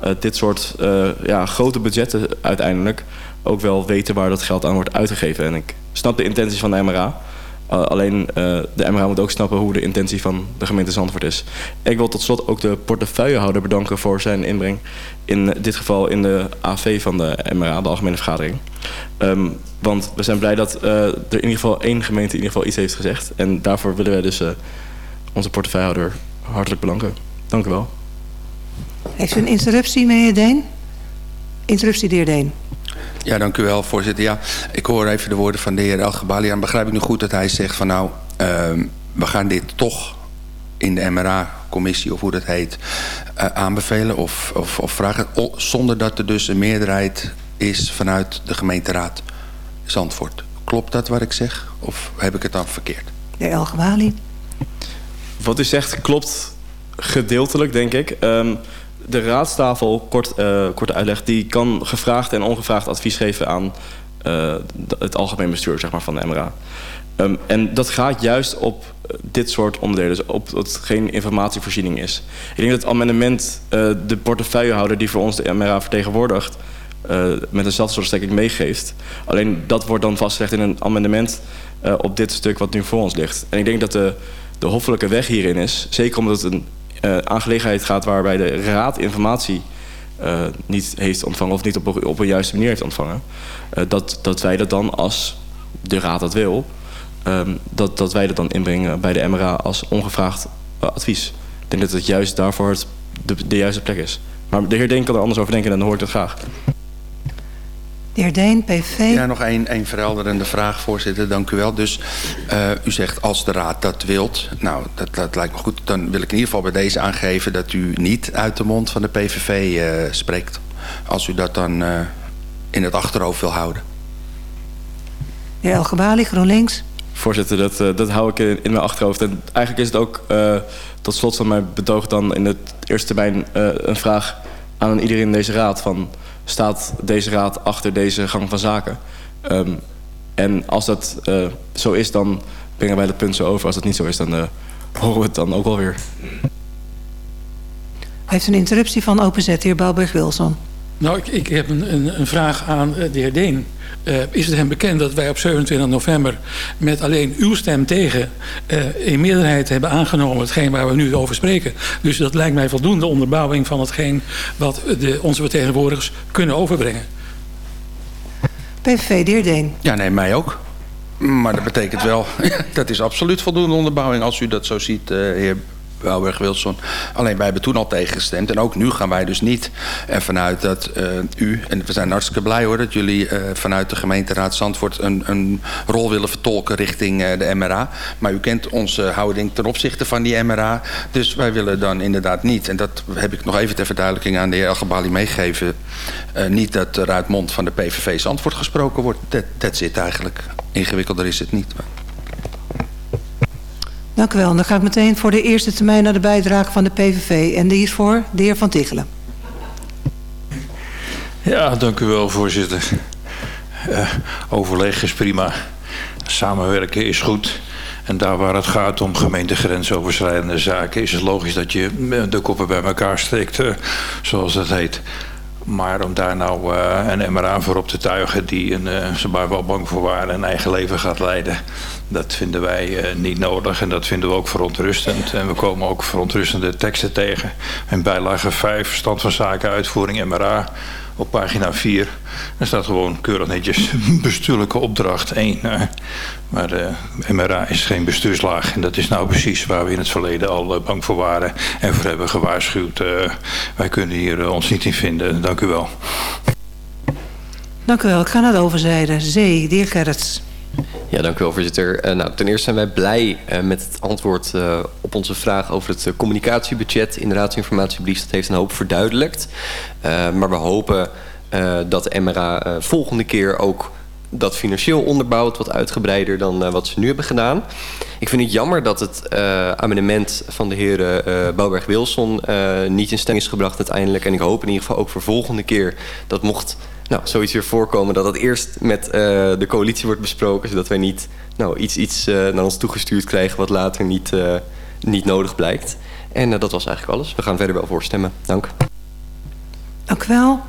Speaker 8: eh, dit soort eh, ja, grote budgetten uiteindelijk ook wel weten waar dat geld aan wordt uitgegeven. En ik snap de intenties van de MRA. Alleen uh, de MRA moet ook snappen hoe de intentie van de gemeente Zandvoort is. Ik wil tot slot ook de portefeuillehouder bedanken voor zijn inbreng. In dit geval in de AV van de MRA, de Algemene Vergadering. Um, want we zijn blij dat uh, er in ieder geval één gemeente in ieder geval iets heeft gezegd. En daarvoor willen wij dus onze portefeuillehouder hartelijk bedanken. Dank u wel.
Speaker 15: Heeft u een interruptie, meneer Deen? Interruptie, de heer Deen.
Speaker 7: Ja, dank u wel, voorzitter. Ja, ik hoor even de woorden van de heer El Gabali. Dan begrijp ik nu goed dat hij zegt van nou, uh, we gaan dit toch in de MRA-commissie, of hoe dat heet, uh, aanbevelen of, of, of vragen. Zonder dat er dus een meerderheid is vanuit de gemeenteraad Zandvoort. Klopt dat wat ik zeg? Of heb ik het dan verkeerd?
Speaker 15: De heer El Gabali.
Speaker 8: Wat u zegt klopt gedeeltelijk, denk ik. Um, de raadstafel, kort, uh, korte uitleg, die kan gevraagd en ongevraagd advies geven aan uh, het algemeen bestuur zeg maar, van de MRA. Um, en dat gaat juist op dit soort onderdelen, dus op dat geen informatievoorziening is. Ik denk dat het amendement uh, de portefeuillehouder die voor ons de MRA vertegenwoordigt, met dezelfde soort stekking meegeeft. Alleen dat wordt dan vastgelegd in een amendement op dit stuk wat nu voor ons ligt. En ik denk dat de, de hoffelijke weg hierin is, zeker omdat het een uh, aangelegenheid gaat waarbij de raad informatie uh, niet heeft ontvangen of niet op, op een juiste manier heeft ontvangen, uh, dat, dat wij dat dan als de raad dat wil, um, dat, dat wij dat dan inbrengen bij de MRA als ongevraagd advies. Ik denk dat het juist daarvoor het de, de juiste plek is. Maar de heer Deen kan er anders over denken en dan hoor ik dat graag.
Speaker 15: De heer Deen, PVV.
Speaker 7: Ja, nog één, één verhelderende vraag, voorzitter. Dank u wel. Dus uh, u zegt als de raad dat wilt. Nou, dat, dat lijkt me goed. Dan wil ik in ieder geval bij deze aangeven... dat u niet uit de mond van de PVV uh, spreekt. Als u dat dan uh, in het achterhoofd wil houden.
Speaker 15: De heer Elgebali, GroenLinks.
Speaker 8: Voorzitter, dat, uh, dat hou ik in, in mijn achterhoofd. En eigenlijk is het ook uh, tot slot van mijn betoog dan in het eerste termijn uh, een vraag aan iedereen in deze raad van staat deze raad achter deze gang van zaken. Um, en als dat uh, zo is, dan brengen wij dat punt zo over. Als dat niet zo is, dan uh, horen we het dan ook wel weer.
Speaker 15: Hij heeft een interruptie van de heer Bouwberg-Wilson.
Speaker 16: Nou, ik, ik heb een, een, een, vraag aan de heer Deen. Uh, is het hem bekend dat wij op 27 november met alleen uw stem tegen uh, in meerderheid hebben aangenomen hetgeen waar we nu over spreken. Dus dat lijkt mij voldoende onderbouwing van hetgeen wat de, onze vertegenwoordigers kunnen overbrengen.
Speaker 15: PVV, de heer Deen.
Speaker 7: Ja, nee, mij ook. Maar dat betekent wel, dat is absoluut voldoende onderbouwing als u dat zo ziet, uh, heer Wouwberg Wilson. Alleen wij hebben toen al tegengestemd. En ook nu gaan wij dus niet ervan uit dat uh, u... en we zijn hartstikke blij hoor... dat jullie uh, vanuit de gemeenteraad Zandvoort... Een, een rol willen vertolken richting uh, de MRA. Maar u kent onze houding ten opzichte van die MRA. Dus wij willen dan inderdaad niet... en dat heb ik nog even ter verduidelijking aan de heer Elgebali meegegeven... niet dat er uit mond van de PVV Zandvoort gesproken wordt. Dat, zit eigenlijk. Ingewikkelder is het niet.
Speaker 15: Dank u wel. Dan ga ik meteen voor de eerste termijn naar de bijdrage van de PVV. En die is voor de heer Van Tichelen.
Speaker 17: Ja, dank u wel, voorzitter. Uh, overleg is prima. Samenwerken is goed. En daar waar het gaat om gemeentegrensoverschrijdende zaken... is het logisch dat je de koppen bij elkaar steekt, uh, zoals dat heet. Maar om daar nou uh, een MRA voor op te tuigen die een, uh, ze maar wel bang voor waren een eigen leven gaat leiden. Dat vinden wij uh, niet nodig en dat vinden we ook verontrustend. En we komen ook verontrustende teksten tegen. In bijlage 5, stand van zaken, uitvoering MRA. Op pagina 4. Er staat gewoon keurig netjes bestuurlijke opdracht 1. Maar de MRA is geen bestuurslaag. En dat is nou precies waar we in het verleden al bang voor waren. En voor hebben gewaarschuwd. wij kunnen hier ons niet in vinden. Dank u wel.
Speaker 15: Dank u wel. Ik ga naar de overzijde. Zee, de Gerrits.
Speaker 12: Ja, dank u wel, voorzitter. Uh, nou, ten eerste zijn wij blij uh, met het antwoord uh, op onze vraag over het communicatiebudget in de raadsinformatiebrief. Dat heeft een hoop verduidelijkt. maar we hopen dat de MRA volgende keer ook dat financieel onderbouwd, wat uitgebreider dan eh, wat ze nu hebben gedaan. Ik vind het jammer dat het eh, amendement van de heren eh Bouwberg-Wilson eh, niet in stemming is gebracht uiteindelijk. En ik hoop in ieder geval ook voor volgende keer dat mocht nou, zoiets weer voorkomen, dat dat eerst met eh, de coalitie wordt besproken, zodat wij niet nou, iets, iets eh, naar ons toegestuurd krijgen wat later niet, eh, niet nodig blijkt. En dat was eigenlijk alles. We gaan verder wel voorstemmen. Dank.
Speaker 15: Dank u wel.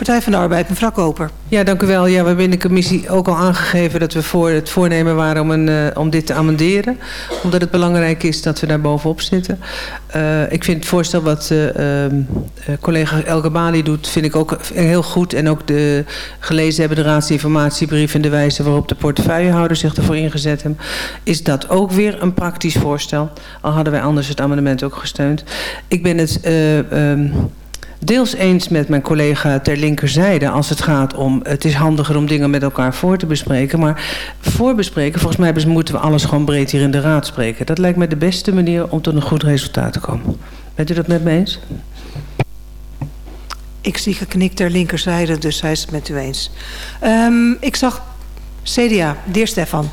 Speaker 15: Partij van de Arbeid, mevrouw Koper.
Speaker 6: Ja, dank u wel. Ja, we hebben in de commissie ook al aangegeven dat we voor het voornemen waren om, een, eh, om dit te amenderen. Omdat het belangrijk is dat we daar bovenop zitten. Eh, ik vind het voorstel wat eh, ehm, eh, collega Elke Bali doet, vind ik ook heel goed. En ook de, gelezen hebben de raadsinformatiebrief en de wijze waarop de portefeuillehouder zich ervoor ingezet hebben. Is dat ook weer een praktisch voorstel. Al hadden wij anders het amendement ook gesteund. Ik ben het... eh, ehm, deels eens met mijn collega ter linkerzijde als het gaat om... het is handiger om dingen met elkaar voor te bespreken. Maar voorbespreken, volgens mij moeten we alles gewoon breed hier in de raad spreken. Dat lijkt mij de beste manier om tot een goed resultaat te komen. Bent u dat met me eens?
Speaker 15: Ik zie geknikt ter linkerzijde, dus hij is het met u eens. Ehm, ik zag CDA, de Stefan.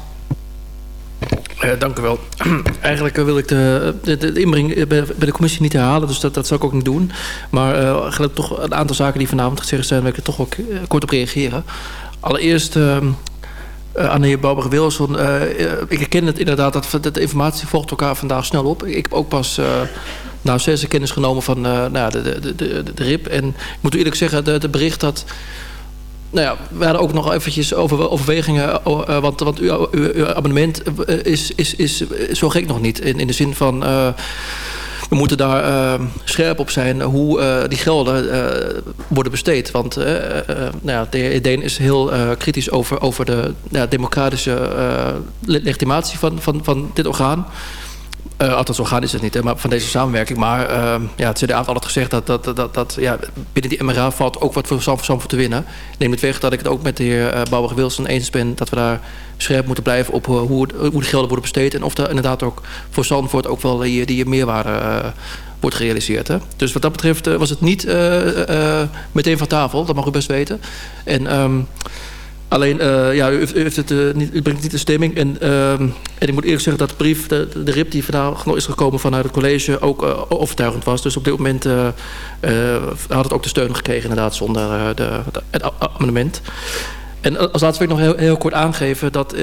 Speaker 10: Eh, dank u wel. Eigenlijk eh, wil ik de, de, inbreng eh, bij, de commissie niet herhalen, dus dat, dat zal ik ook niet doen. Maar eh eigenlijk toch een aantal zaken die vanavond gezegd zijn, wil ik er toch ook kort op reageren. Allereerst eh, aan de heer Bouwberg-Wilson. ik herken het inderdaad, dat, dat de informatie volgt elkaar vandaag snel op. Ik heb ook pas... nou, zes kennis genomen van nou, de, de, de, de, RIP. En ik moet u eerlijk zeggen, de bericht dat nou ja, we hadden ook nog eventjes over, overwegingen, uh, want, want uw, uw, abonnement uh, is, is, is zo gek nog niet. In, in de zin van, we moeten daar scherp op zijn hoe die gelden worden besteed. Want nou ja, de Deen is heel kritisch over, over de ja, democratische legitimatie van, van, van dit orgaan. Uh, althans, orgaan is het niet, maar van deze samenwerking. Maar uh, ja, het CDA heeft altijd gezegd dat, dat, dat, dat ja, binnen die MRA valt ook wat voor Zandvoort te winnen. Neem het weg dat ik het ook met de heer uh, Bouwer-Wilson eens ben... dat we daar scherp moeten blijven op hoe, hoe de gelden worden besteed... en of er inderdaad ook voor Zandvoort ook wel die, die meerwaarde wordt gerealiseerd. Hè. Dus wat dat betreft was het niet meteen van tafel, dat mag u best weten. En... Um, Alleen, uh, ja, u, heeft het, uh, niet, u brengt niet de stemming. En, uh, en ik moet eerlijk zeggen dat de brief, de, de RIP die vandaag is gekomen vanuit het college, ook uh, overtuigend was. Dus op dit moment had het ook de steun gekregen, inderdaad, zonder de, de, het amendement. En als laatste wil ik nog heel, heel kort aangeven dat,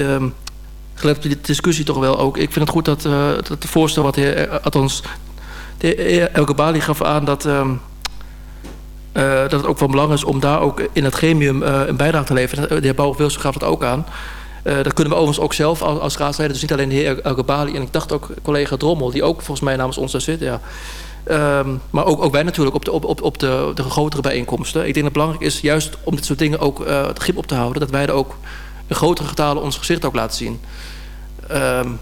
Speaker 10: gelet op die discussie toch wel ook, ik vind het goed dat, dat het voorstel wat de heer, althans, de heer Elke Bali gaf aan dat... Uh, dat het ook van belang is om daar ook in het gremium uh, een bijdrage te leveren. De heer Bouwer-Wilson gaf dat ook aan. Uh, dat kunnen we overigens ook zelf als, raadsleden. Dus niet alleen de heer Elke Bali. En ik dacht ook collega Drommel, die ook volgens mij namens ons daar zit. Ja. Um, maar ook, ook wij natuurlijk op de, op, op de, de grotere bijeenkomsten. Ik denk dat het belangrijk is, juist om dit soort dingen ook het grip op te houden... dat wij er ook in grotere getalen ons gezicht ook laten zien. Um,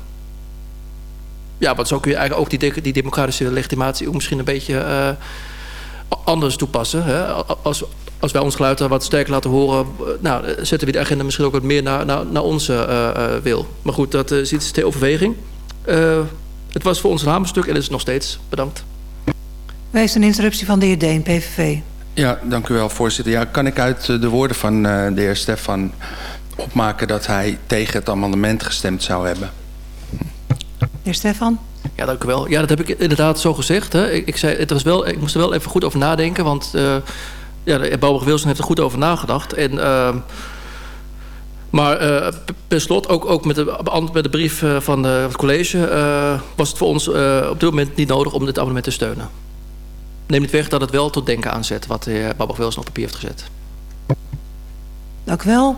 Speaker 10: ja, want zo kun je eigenlijk ook die, die democratische legitimatie... ook misschien een beetje anders toepassen. Hè? Als, als wij ons geluid wat sterker laten horen... Nou, zetten we de agenda misschien ook wat meer naar, naar, naar onze uh, uh, wil. Maar goed, dat uh, zit ter overweging. het was voor ons een hamerstuk en is het nog steeds. Bedankt.
Speaker 15: Wijst een interruptie van de heer Deen, PVV.
Speaker 7: Ja, dank u wel, voorzitter. Ja, kan ik uit de woorden van de heer Stefan opmaken... dat hij tegen het amendement gestemd zou hebben?
Speaker 15: De heer Stefan?
Speaker 10: Ja, dank u wel. Ja, dat heb ik inderdaad zo gezegd. Hè. Ik, ik, zei, het was wel, ik moest er wel even goed over nadenken, want uh, ja, de Bouwberg Wilson heeft er goed over nagedacht. En, uh, maar uh, slot, ook, ook met, de, de brief van het college, was het voor ons op dit moment niet nodig om dit abonnement te steunen. Neem niet weg dat het wel tot denken aanzet wat de heer Wilson op papier heeft gezet.
Speaker 15: Dank u wel.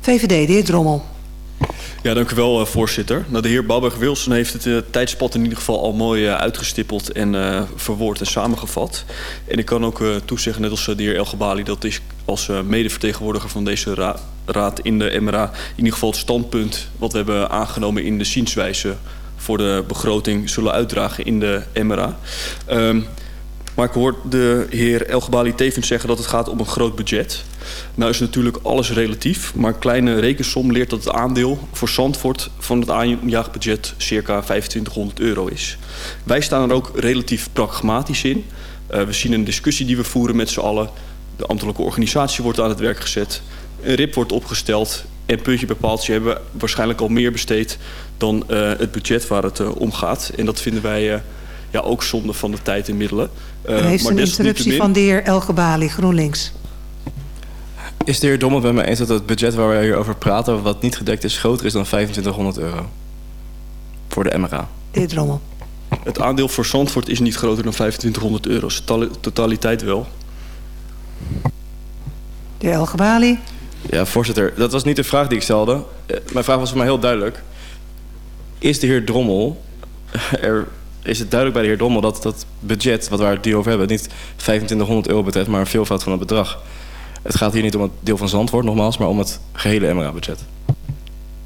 Speaker 15: VVD, de heer Drommel.
Speaker 18: Ja, dank u wel, uh, voorzitter. Nou, de heer Babberg-Wilson heeft het uh, tijdspad in ieder geval al mooi uh, uitgestippeld en verwoord en samengevat. En ik kan ook toezeggen, net als de heer El Gebali, dat ik als medevertegenwoordiger van deze ra raad in de MRA in ieder geval het standpunt wat we hebben aangenomen in de zienswijze voor de begroting zullen uitdragen in de MRA. Um, maar ik hoor de heer El Gebali tevens zeggen dat het gaat om een groot budget. Nou is natuurlijk alles relatief, maar een kleine rekensom leert dat het aandeel voor Zandvoort van het aanjaagbudget circa 2500 euro is. Wij staan er ook relatief pragmatisch in. Uh, we zien een discussie die we voeren met z'n allen. De ambtelijke organisatie wordt aan het werk gezet. een RIP wordt opgesteld en puntje bij paaltje hebben we waarschijnlijk al meer besteed dan eh, het budget waar het eh, om gaat. En dat vinden wij eh, ja, ook zonde van de tijd en middelen. Eh,
Speaker 15: Er heeft
Speaker 18: maar
Speaker 15: een interruptie van de heer Elgebali, GroenLinks.
Speaker 8: Is de heer Dommel met me eens dat het budget waar wij hier over praten... wat niet gedekt is, groter is dan 2500 euro? Voor de MRA.
Speaker 15: De heer Drommel.
Speaker 18: Het aandeel voor Zandvoort is niet groter dan 2500 euro. Totali- Totaliteit wel.
Speaker 15: De heer Elgebali.
Speaker 8: Ja, voorzitter, dat was niet de vraag die ik stelde. Eh, Mijn vraag was voor mij heel duidelijk. Is de heer Drommel... Er, is het duidelijk bij de heer Drommel dat dat budget wat we het hier over hebben... niet 2500 euro betreft, maar een veelvoud van het bedrag? Het gaat hier niet om het deel van Zandvoort, nogmaals... maar om het gehele MRA-budget.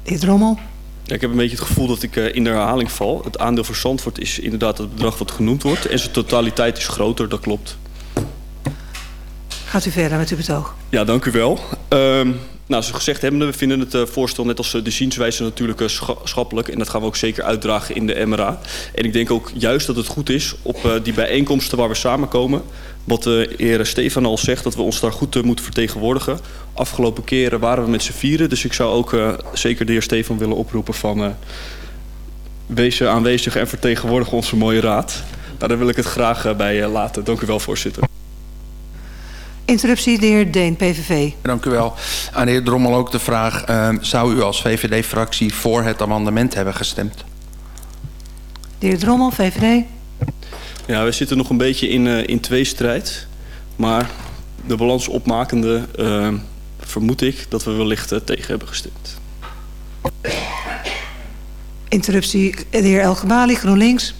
Speaker 15: Heer Drommel.
Speaker 18: Ja, ik heb een beetje het gevoel dat ik eh, in de herhaling val. Het aandeel voor Zandvoort is inderdaad het bedrag wat genoemd wordt. En zijn totaliteit is groter, dat klopt.
Speaker 15: Gaat u verder met uw betoog.
Speaker 18: Ja, dank u wel. Ehm, nou, zoals gezegd hebben we vinden het eh, voorstel net als eh, de zienswijze natuurlijk eh, scha- schappelijk. En dat gaan we ook zeker uitdragen in de MRA. En ik denk ook juist dat het goed is op die bijeenkomsten waar we samenkomen. Wat de heer Stefan al zegt, dat we ons daar goed moeten vertegenwoordigen. Afgelopen keren waren we met z'n vieren. Dus ik zou ook zeker de heer Stefan willen oproepen van... eh, wees aanwezig en vertegenwoordig onze mooie raad. Nou, daar wil ik het graag bij laten. Dank u wel, voorzitter.
Speaker 15: Interruptie, de heer Deen, PVV.
Speaker 7: Dank u wel. Aan de heer Drommel ook de vraag... eh, zou u als VVD-fractie voor het amendement hebben gestemd?
Speaker 15: De heer Drommel, VVD.
Speaker 18: Ja, we zitten nog een beetje in, eh in tweestrijd. Maar de balans opmakende eh, vermoed ik dat we wellicht eh, tegen hebben gestemd.
Speaker 15: Interruptie, de heer Elgebali, GroenLinks.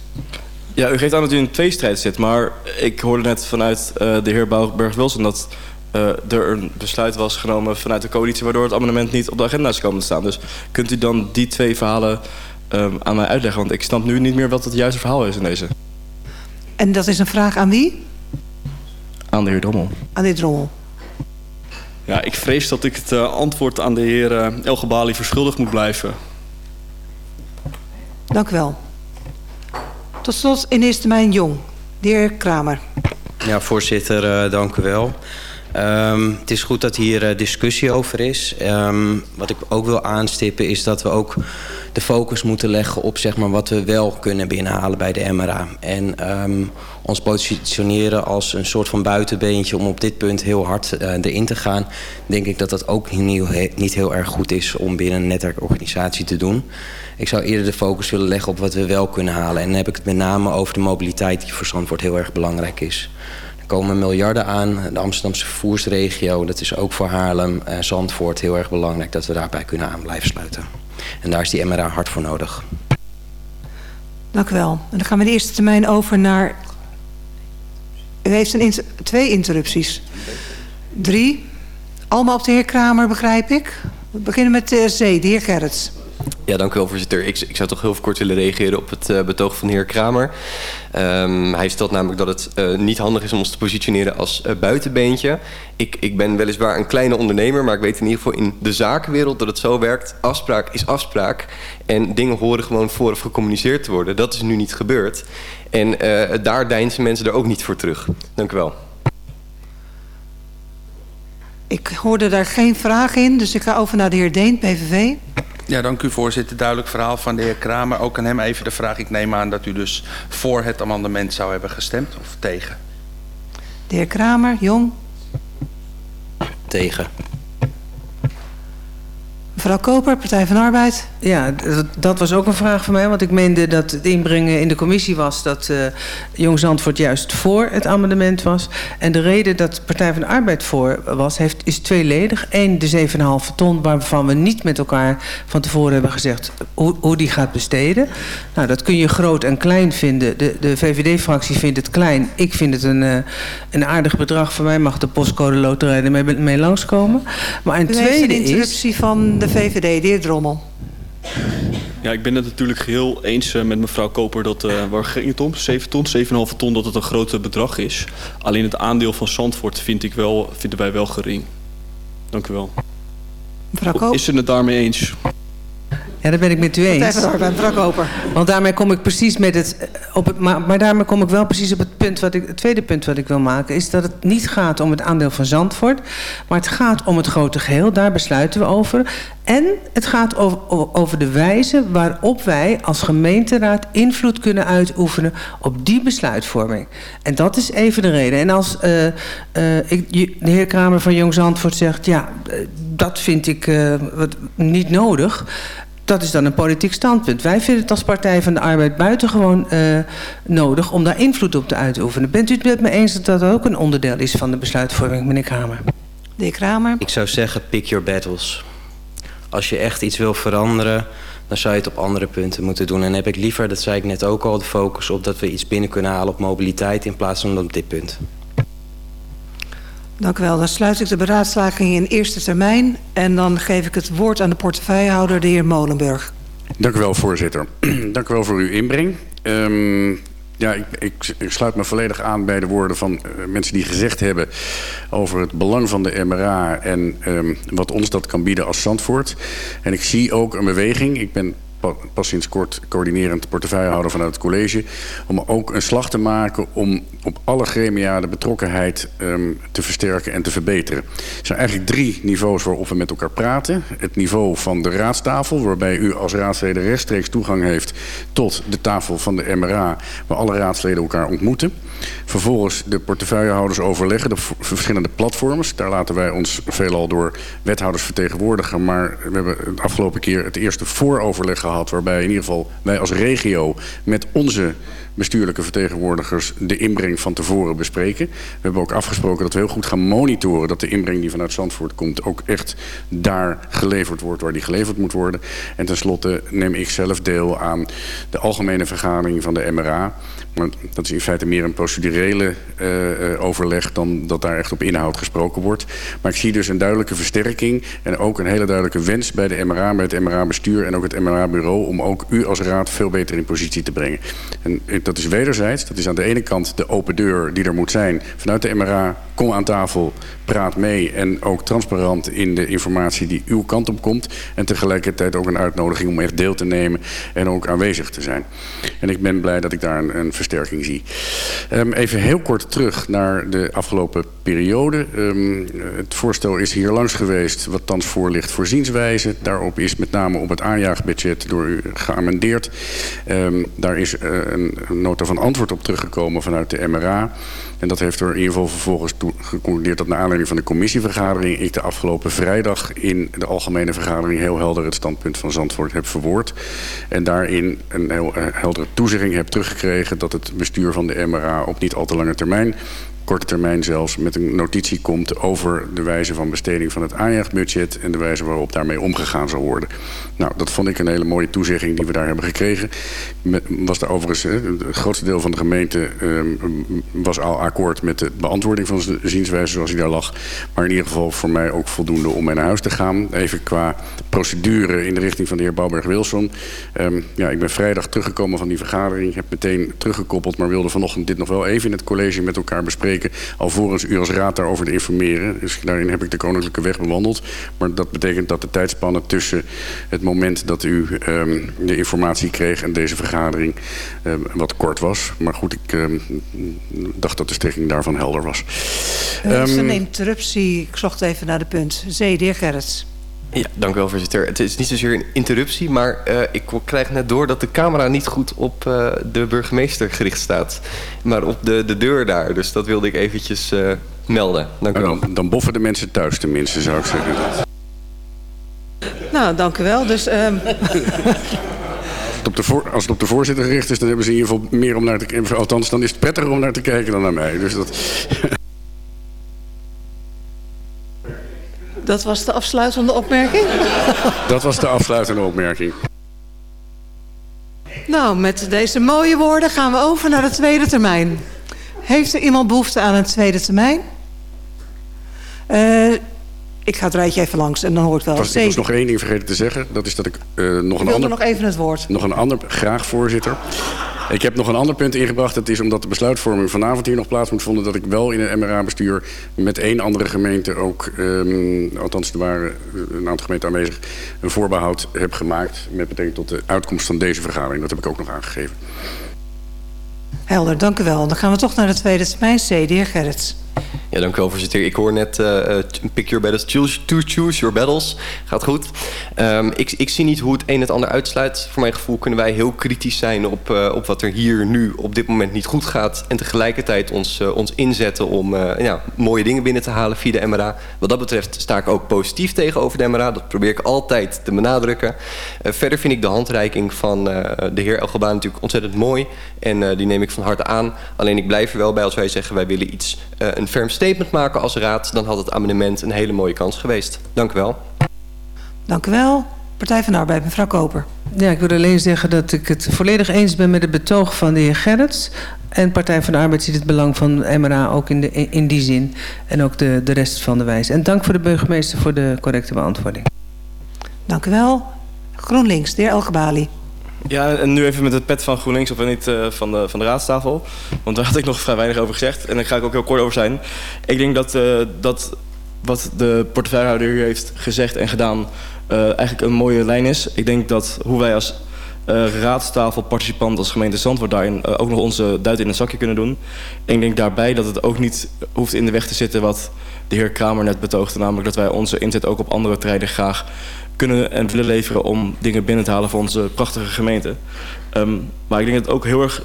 Speaker 8: Ja, u geeft aan dat u in een tweestrijd zit, maar ik hoorde net vanuit eh, de heer Bouwberg-Wilson dat eh, er een besluit was genomen vanuit de coalitie waardoor het amendement niet op de agenda is komen te staan. Dus kunt u dan die twee verhalen eh, aan mij uitleggen? Want ik snap nu niet meer wat het juiste verhaal is in deze.
Speaker 15: En dat is een vraag aan wie?
Speaker 8: Aan de heer Drommel.
Speaker 15: Aan de heer Drommel.
Speaker 18: Ja, ik vrees dat ik het eh, antwoord aan de heer uh, Elgebali verschuldigd moet blijven.
Speaker 15: Dank u wel. Tot slot in eerste termijn Jong. De heer Kramer.
Speaker 19: Ja, voorzitter, eh, dank u wel. Ehm, het is goed dat hier eh, discussie over is. Ehm, wat ik ook wil aanstippen is dat we ook de focus moeten leggen op zeg maar, wat we wel kunnen binnenhalen bij de MRA. En ehm, ons positioneren als een soort van buitenbeentje om op dit punt heel hard eh, erin te gaan. Denk ik dat dat ook niet, heel erg goed is om binnen een netwerkorganisatie te doen. Ik zou eerder de focus willen leggen op wat we wel kunnen halen. En dan heb ik het met name over de mobiliteit die voor Zandvoort heel erg belangrijk is. Komen miljarden aan. De Amsterdamse vervoersregio, dat is ook voor Haarlem, eh, Zandvoort heel erg belangrijk dat we daarbij kunnen aan blijven sluiten. En daar is die MRA hard voor nodig.
Speaker 15: Dank u wel. En dan gaan we de eerste termijn over naar... U heeft twee interrupties. Drie. Allemaal op de heer Kramer, begrijp ik. We beginnen met de C, de heer Gerrits.
Speaker 12: Ja, dank u wel, voorzitter. Ik, ik zou toch heel kort willen reageren op het uh, betoog van de heer Kramer. Um, hij stelt namelijk dat het uh, niet handig is om ons te positioneren als uh, buitenbeentje. Ik, ik ben weliswaar een kleine ondernemer, maar ik weet in ieder geval in de zakenwereld dat het zo werkt. Afspraak is afspraak en dingen horen gewoon vooraf gecommuniceerd te worden. Dat is nu niet gebeurd. En daar deinzen mensen er ook niet voor terug. Dank u wel.
Speaker 15: Ik hoorde daar geen vraag in, dus ik ga over naar de heer Deen, PVV.
Speaker 7: Ja, dank u voorzitter. Duidelijk verhaal van de heer Kramer. Ook aan hem even de vraag. Ik neem aan dat u dus voor het amendement zou hebben gestemd of tegen?
Speaker 15: De heer Kramer, Jong.
Speaker 19: Tegen.
Speaker 15: Mevrouw Koper, Partij van Arbeid.
Speaker 6: Ja, dat was ook een vraag van mij. Want ik meende dat het inbrengen in de commissie was... dat uh, Jong Zandvoort juist voor het amendement was. En de reden dat Partij van de Arbeid voor was... Heeft, is tweeledig. Eén, de 7,5 ton waarvan we niet met elkaar van tevoren hebben gezegd... hoe, hoe die gaat besteden. Nou, dat kun je groot en klein vinden. De, de VVD-fractie vindt het klein. Ik vind het een, uh, een aardig bedrag. Voor mij mag de postcode loterij ermee mee langskomen. Maar een tweede is...
Speaker 15: interruptie van de VVD, de heer Drommel.
Speaker 18: Ja, ik ben het natuurlijk geheel eens uh, met mevrouw Koper dat, uh, waar ging het om? 7 ton, 7,5 ton, dat het een groot bedrag is. Alleen het aandeel van Zandvoort vind ik wel, vinden wij wel gering. Dank u wel.
Speaker 15: Mevrouw Koper.
Speaker 18: Is ze het daarmee eens?
Speaker 6: Ja, daar ben ik met u eens.
Speaker 15: Arbeid, mevrouw Koper.
Speaker 6: Want daarmee kom ik precies met het, op het maar, maar daarmee kom ik wel precies op het punt wat ik, het tweede punt wat ik wil maken, is dat het niet gaat om het aandeel van Zandvoort, maar het gaat om het grote geheel. Daar besluiten we over. En het gaat over, over de wijze waarop wij als gemeenteraad invloed kunnen uitoefenen op die besluitvorming. En dat is even de reden. En als eh, eh, ik, de heer Kramer van Jong Zandvoort zegt, ja, eh, dat vind ik wat, niet nodig. Dat is dan een politiek standpunt. Wij vinden het als Partij van de Arbeid buitengewoon eh, nodig om daar invloed op te uitoefenen. Bent u het met me eens dat dat ook een onderdeel is van de besluitvorming, meneer Kramer?
Speaker 15: De heer Kramer.
Speaker 19: Ik zou zeggen, pick your battles. Als je echt iets wil veranderen, dan zou je het op andere punten moeten doen. En heb ik liever, dat zei ik net ook al, de focus op dat we iets binnen kunnen halen op mobiliteit in plaats van op dit punt.
Speaker 15: Dank u wel. Dan sluit ik de beraadslaging in eerste termijn. En dan geef ik het woord aan de portefeuillehouder, de heer Molenburg.
Speaker 5: Dank u wel, voorzitter. Dank u wel voor uw inbreng. Ehm, ja, ik, ik, ik sluit me volledig aan bij de woorden van eh, mensen die gezegd hebben over het belang van de MRA en ehm, wat ons dat kan bieden als Zandvoort. En ik zie ook een beweging. Ik ben pas sinds kort coördinerend portefeuillehouder vanuit het college. Om ook een slag te maken om op alle gremia de betrokkenheid ehm, te versterken en te verbeteren. Er zijn eigenlijk drie niveaus waarop we met elkaar praten. Het niveau van de raadstafel, waarbij u als raadsleden rechtstreeks toegang heeft tot de tafel van de MRA, waar alle raadsleden elkaar ontmoeten. Vervolgens de portefeuillehouders overleggen, de verschillende platforms. Daar laten wij ons veelal door wethouders vertegenwoordigen. Maar we hebben de afgelopen keer het eerste vooroverleg gehad... waarbij in ieder geval wij als regio met onze bestuurlijke vertegenwoordigers... de inbreng van tevoren bespreken. We hebben ook afgesproken dat we heel goed gaan monitoren... dat de inbreng die vanuit Zandvoort komt ook echt daar geleverd wordt... waar die geleverd moet worden. En tenslotte neem ik zelf deel aan de algemene vergadering van de MRA... Maar dat is in feite meer een procedurele eh, eh, overleg dan dat daar echt op inhoud gesproken wordt. Maar ik zie dus een duidelijke versterking en ook een hele duidelijke wens bij de MRA, bij het MRA-bestuur en ook het MRA-bureau om ook u als raad veel beter in positie te brengen. En dat is wederzijds. Dat is aan de ene kant de open deur die er moet zijn vanuit de MRA. Kom aan tafel, praat mee en ook transparant in de informatie die uw kant op komt. En tegelijkertijd ook een uitnodiging om echt deel te nemen en ook aanwezig te zijn. En ik ben blij dat ik daar een, een versterking zie. Ehm, even heel kort terug naar de afgelopen periode. Ehm, het voorstel is hier langs geweest wat thans voor ligt voor zienswijze. Daarop is met name op het aanjaagbudget door u geamendeerd. Ehm, daar is eh, een, nota van antwoord op teruggekomen vanuit de MRA. En dat heeft er in ieder geval vervolgens geconcludeerd dat naar aanleiding van de commissievergadering ik de afgelopen vrijdag in de algemene vergadering heel helder het standpunt van Zandvoort heb verwoord. En daarin een heel eh, heldere toezegging heb teruggekregen dat het bestuur van de MRA op niet al te lange termijn korte termijn zelfs met een notitie komt over de wijze van besteding van het aanjaagbudget en de wijze waarop daarmee omgegaan zal worden. Nou, dat vond ik een hele mooie toezegging die we daar hebben gekregen. Was daar overigens, het grootste deel van de gemeente ehm, was al akkoord met de beantwoording van de zienswijze zoals die daar lag. Maar in ieder geval voor mij ook voldoende om mee naar huis te gaan. Even qua procedure in de richting van de heer Bouwberg-Wilson. Ehm, ja, ik ben vrijdag teruggekomen van die vergadering. Heb meteen teruggekoppeld, maar wilde vanochtend dit nog wel even in het college met elkaar bespreken. Alvorens u als raad daarover te informeren. Dus daarin heb ik de koninklijke weg bewandeld. Maar dat betekent dat de tijdspanne tussen het moment dat u ehm, de informatie kreeg en deze vergadering ehm, wat kort was. Maar goed, ik ehm, dacht dat de strekking daarvan helder was.
Speaker 15: Er is een interruptie. Ik zocht even naar de punt. Zee, de heer Gerrits.
Speaker 12: Ja, dank u wel, voorzitter. Het is niet zozeer een interruptie, maar eh, ik krijg net door dat de camera niet goed op eh, de burgemeester gericht staat. Maar op de, de deur daar. Dus dat wilde ik eventjes eh, melden. Dank u wel.
Speaker 5: Dan, dan boffen de mensen thuis tenminste, zou ik zeggen.
Speaker 15: Nou, dank u wel. Dus ehm,
Speaker 5: Als het, op de voor, als het op de voorzitter gericht is, dan hebben ze in ieder geval meer om naar te kijken. Althans, dan is het prettiger om naar te kijken dan naar mij. Dus dat...
Speaker 15: dat was de afsluitende opmerking.
Speaker 5: Dat was de afsluitende opmerking.
Speaker 15: Nou, met deze mooie woorden gaan we over naar de tweede termijn. Heeft er iemand behoefte aan een tweede termijn? Eh, ik ga het rijtje even langs en dan hoor ik wel.
Speaker 5: Was, ik was nog één ding vergeten te zeggen. Dat is dat ik eh, nog
Speaker 15: Ik
Speaker 5: een ander...
Speaker 15: nog even het woord.
Speaker 5: Nog een ander, graag voorzitter. Ik heb nog een ander punt ingebracht. Dat is omdat de besluitvorming vanavond hier nog plaats moet vinden... dat ik wel in het MRA-bestuur met één andere gemeente ook... ehm, althans, er waren een aantal gemeenten aanwezig... een voorbehoud heb gemaakt met betrekking tot de uitkomst van deze vergadering. Dat heb ik ook nog aangegeven.
Speaker 15: Helder, dank u wel. Dan gaan we toch naar de tweede termijn. De heer Gerrits.
Speaker 12: Ja, dank u wel, voorzitter. Ik hoor net eh, pick your battles, choose, to choose your battles. Gaat goed. Ehm, ik, ik zie niet hoe het een het ander uitsluit. Voor mijn gevoel kunnen wij heel kritisch zijn op, eh, op wat er hier nu op dit moment niet goed gaat. En tegelijkertijd ons, ons inzetten om ja, mooie dingen binnen te halen via de MRA. Wat dat betreft sta ik ook positief tegenover de MRA. Dat probeer ik altijd te benadrukken. Verder vind ik de handreiking van de heer Elgebaan natuurlijk ontzettend mooi. En die neem ik van harte aan. Alleen ik blijf er wel bij als wij zeggen wij willen iets, eh, een firm statement maken als raad. Dan had het amendement een hele mooie kans geweest. Dank u wel.
Speaker 15: Dank u wel. Partij van de Arbeid, mevrouw Koper.
Speaker 6: Ja, ik wil alleen zeggen dat ik het volledig eens ben met het betoog van de heer Gerrits. En Partij van de Arbeid ziet het belang van MRA ook in, de, in, in die zin. En ook de, de rest van de wijze. En dank voor de burgemeester voor de correcte beantwoording.
Speaker 15: Dank u wel. GroenLinks, de heer Elgebali.
Speaker 8: Ja, en nu even met het pet van GroenLinks en niet eh, van, de, van de raadstafel. Want daar had ik nog vrij weinig over gezegd. En daar ga ik ook heel kort over zijn. Ik denk dat, eh, dat wat de portefeuillehouder hier heeft gezegd en gedaan... eh, eigenlijk een mooie lijn is. Ik denk dat hoe wij als eh raadstafelparticipant als gemeente Zandvoort daarin eh, ook nog onze duit in het zakje kunnen doen. En ik denk daarbij dat het ook niet hoeft in de weg te zitten wat de heer Kramer net betoogde. Namelijk dat wij onze inzet ook op andere terreinen graag kunnen en willen leveren om dingen binnen te halen voor onze prachtige gemeente. Ehm, maar ik denk dat het ook heel erg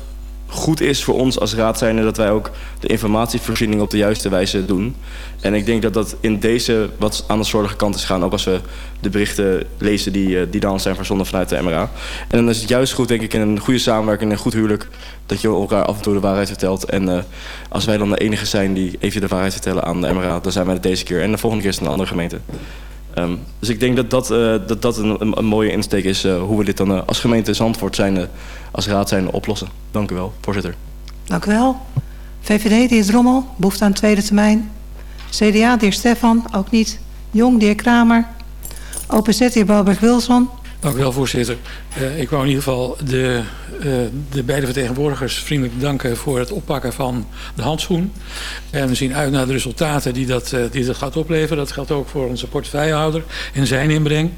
Speaker 8: goed is voor ons als raad zijnde dat wij ook de informatievoorziening op de juiste wijze doen. En ik denk dat dat in deze wat aan de zorgige kant is gaan, ook als we de berichten lezen die, eh, die dan zijn verzonden vanuit de MRA. En dan is het juist goed, denk ik, in een goede samenwerking en een goed huwelijk, dat je elkaar af en toe de waarheid vertelt. En eh, als wij dan de enige zijn die even de waarheid vertellen aan de MRA, dan zijn wij het deze keer. En de volgende keer is het een andere gemeente. Ehm, dus ik denk dat dat, eh, dat, dat een, een, mooie insteek is hoe we dit dan als gemeente Zandvoort zijn, als raad zijn oplossen. Dank u wel, voorzitter.
Speaker 15: Dank u wel. VVD, de heer Drommel, behoefte aan tweede termijn. CDA, de heer Stefan, ook niet. Jong, de heer Kramer. OPZ, de heer Balberg-Wilson.
Speaker 16: Dank u wel, voorzitter. Eh, ik wou in ieder geval de, eh, de beide vertegenwoordigers vriendelijk danken voor het oppakken van de handschoen. En we zien uit naar de resultaten die dat, eh, die dat gaat opleveren. Dat geldt ook voor onze portefeuillehouder en zijn inbreng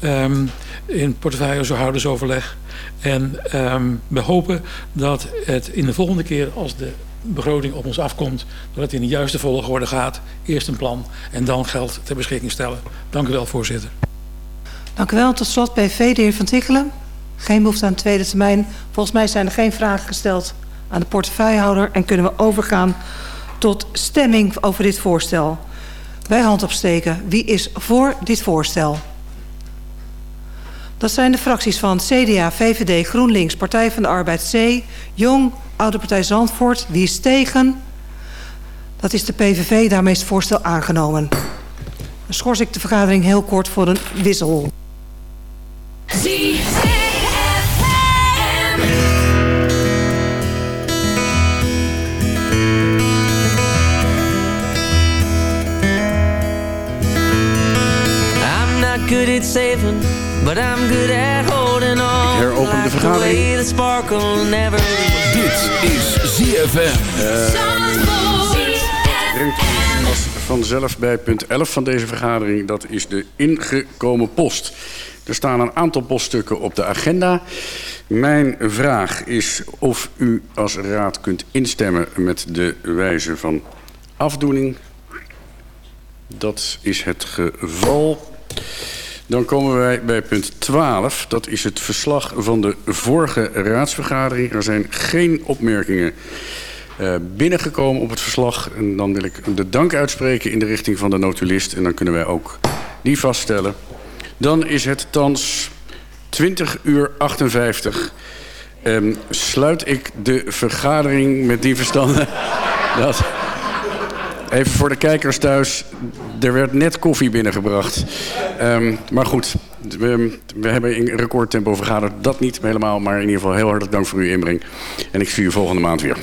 Speaker 16: ehm, in portefeuillehoudersoverleg. En ehm, we hopen dat het in de volgende keer als de begroting op ons afkomt, dat het in de juiste volgorde gaat. Eerst een plan en dan geld ter beschikking stellen. Dank u wel, voorzitter.
Speaker 15: Dank u wel. Tot slot PV, de heer Van Tichelen. Geen behoefte aan tweede termijn. Volgens mij zijn er geen vragen gesteld aan de portefeuillehouder... en kunnen we overgaan tot stemming over dit voorstel. Bij hand opsteken. Wie is voor dit voorstel? Dat zijn de fracties van CDA, VVD, GroenLinks, Partij van de Arbeid, C... Jong, Oude Partij Zandvoort. Wie is tegen? Dat is de PVV. Daarmee is het voorstel aangenomen. Dan schors ik de vergadering heel kort voor een wissel.
Speaker 11: I'm not good at saving, but I'm good at holding on.
Speaker 5: Ik heropen de vergadering.
Speaker 20: Dit is ZFM.
Speaker 5: brengt ons als vanzelf bij punt 11 van deze vergadering. Dat is de ingekomen post. Er staan een aantal poststukken op de agenda. Mijn vraag is of u als raad kunt instemmen met de wijze van afdoening. Dat is het geval. Dan komen wij bij punt 12. Dat is het verslag van de vorige raadsvergadering. Er zijn geen opmerkingen eh, binnengekomen op het verslag. En dan wil ik de dank uitspreken in de richting van de notulist. En dan kunnen wij ook die vaststellen. Dan is het thans 20 uur 58. Ehm, sluit ik de vergadering met die verstanden. dat... Even voor de kijkers thuis. Er werd net koffie binnengebracht. Ehm, maar goed, we, hebben in recordtempo vergaderd. Dat niet helemaal, maar in ieder geval heel hartelijk dank voor uw inbreng. En ik zie u volgende maand weer.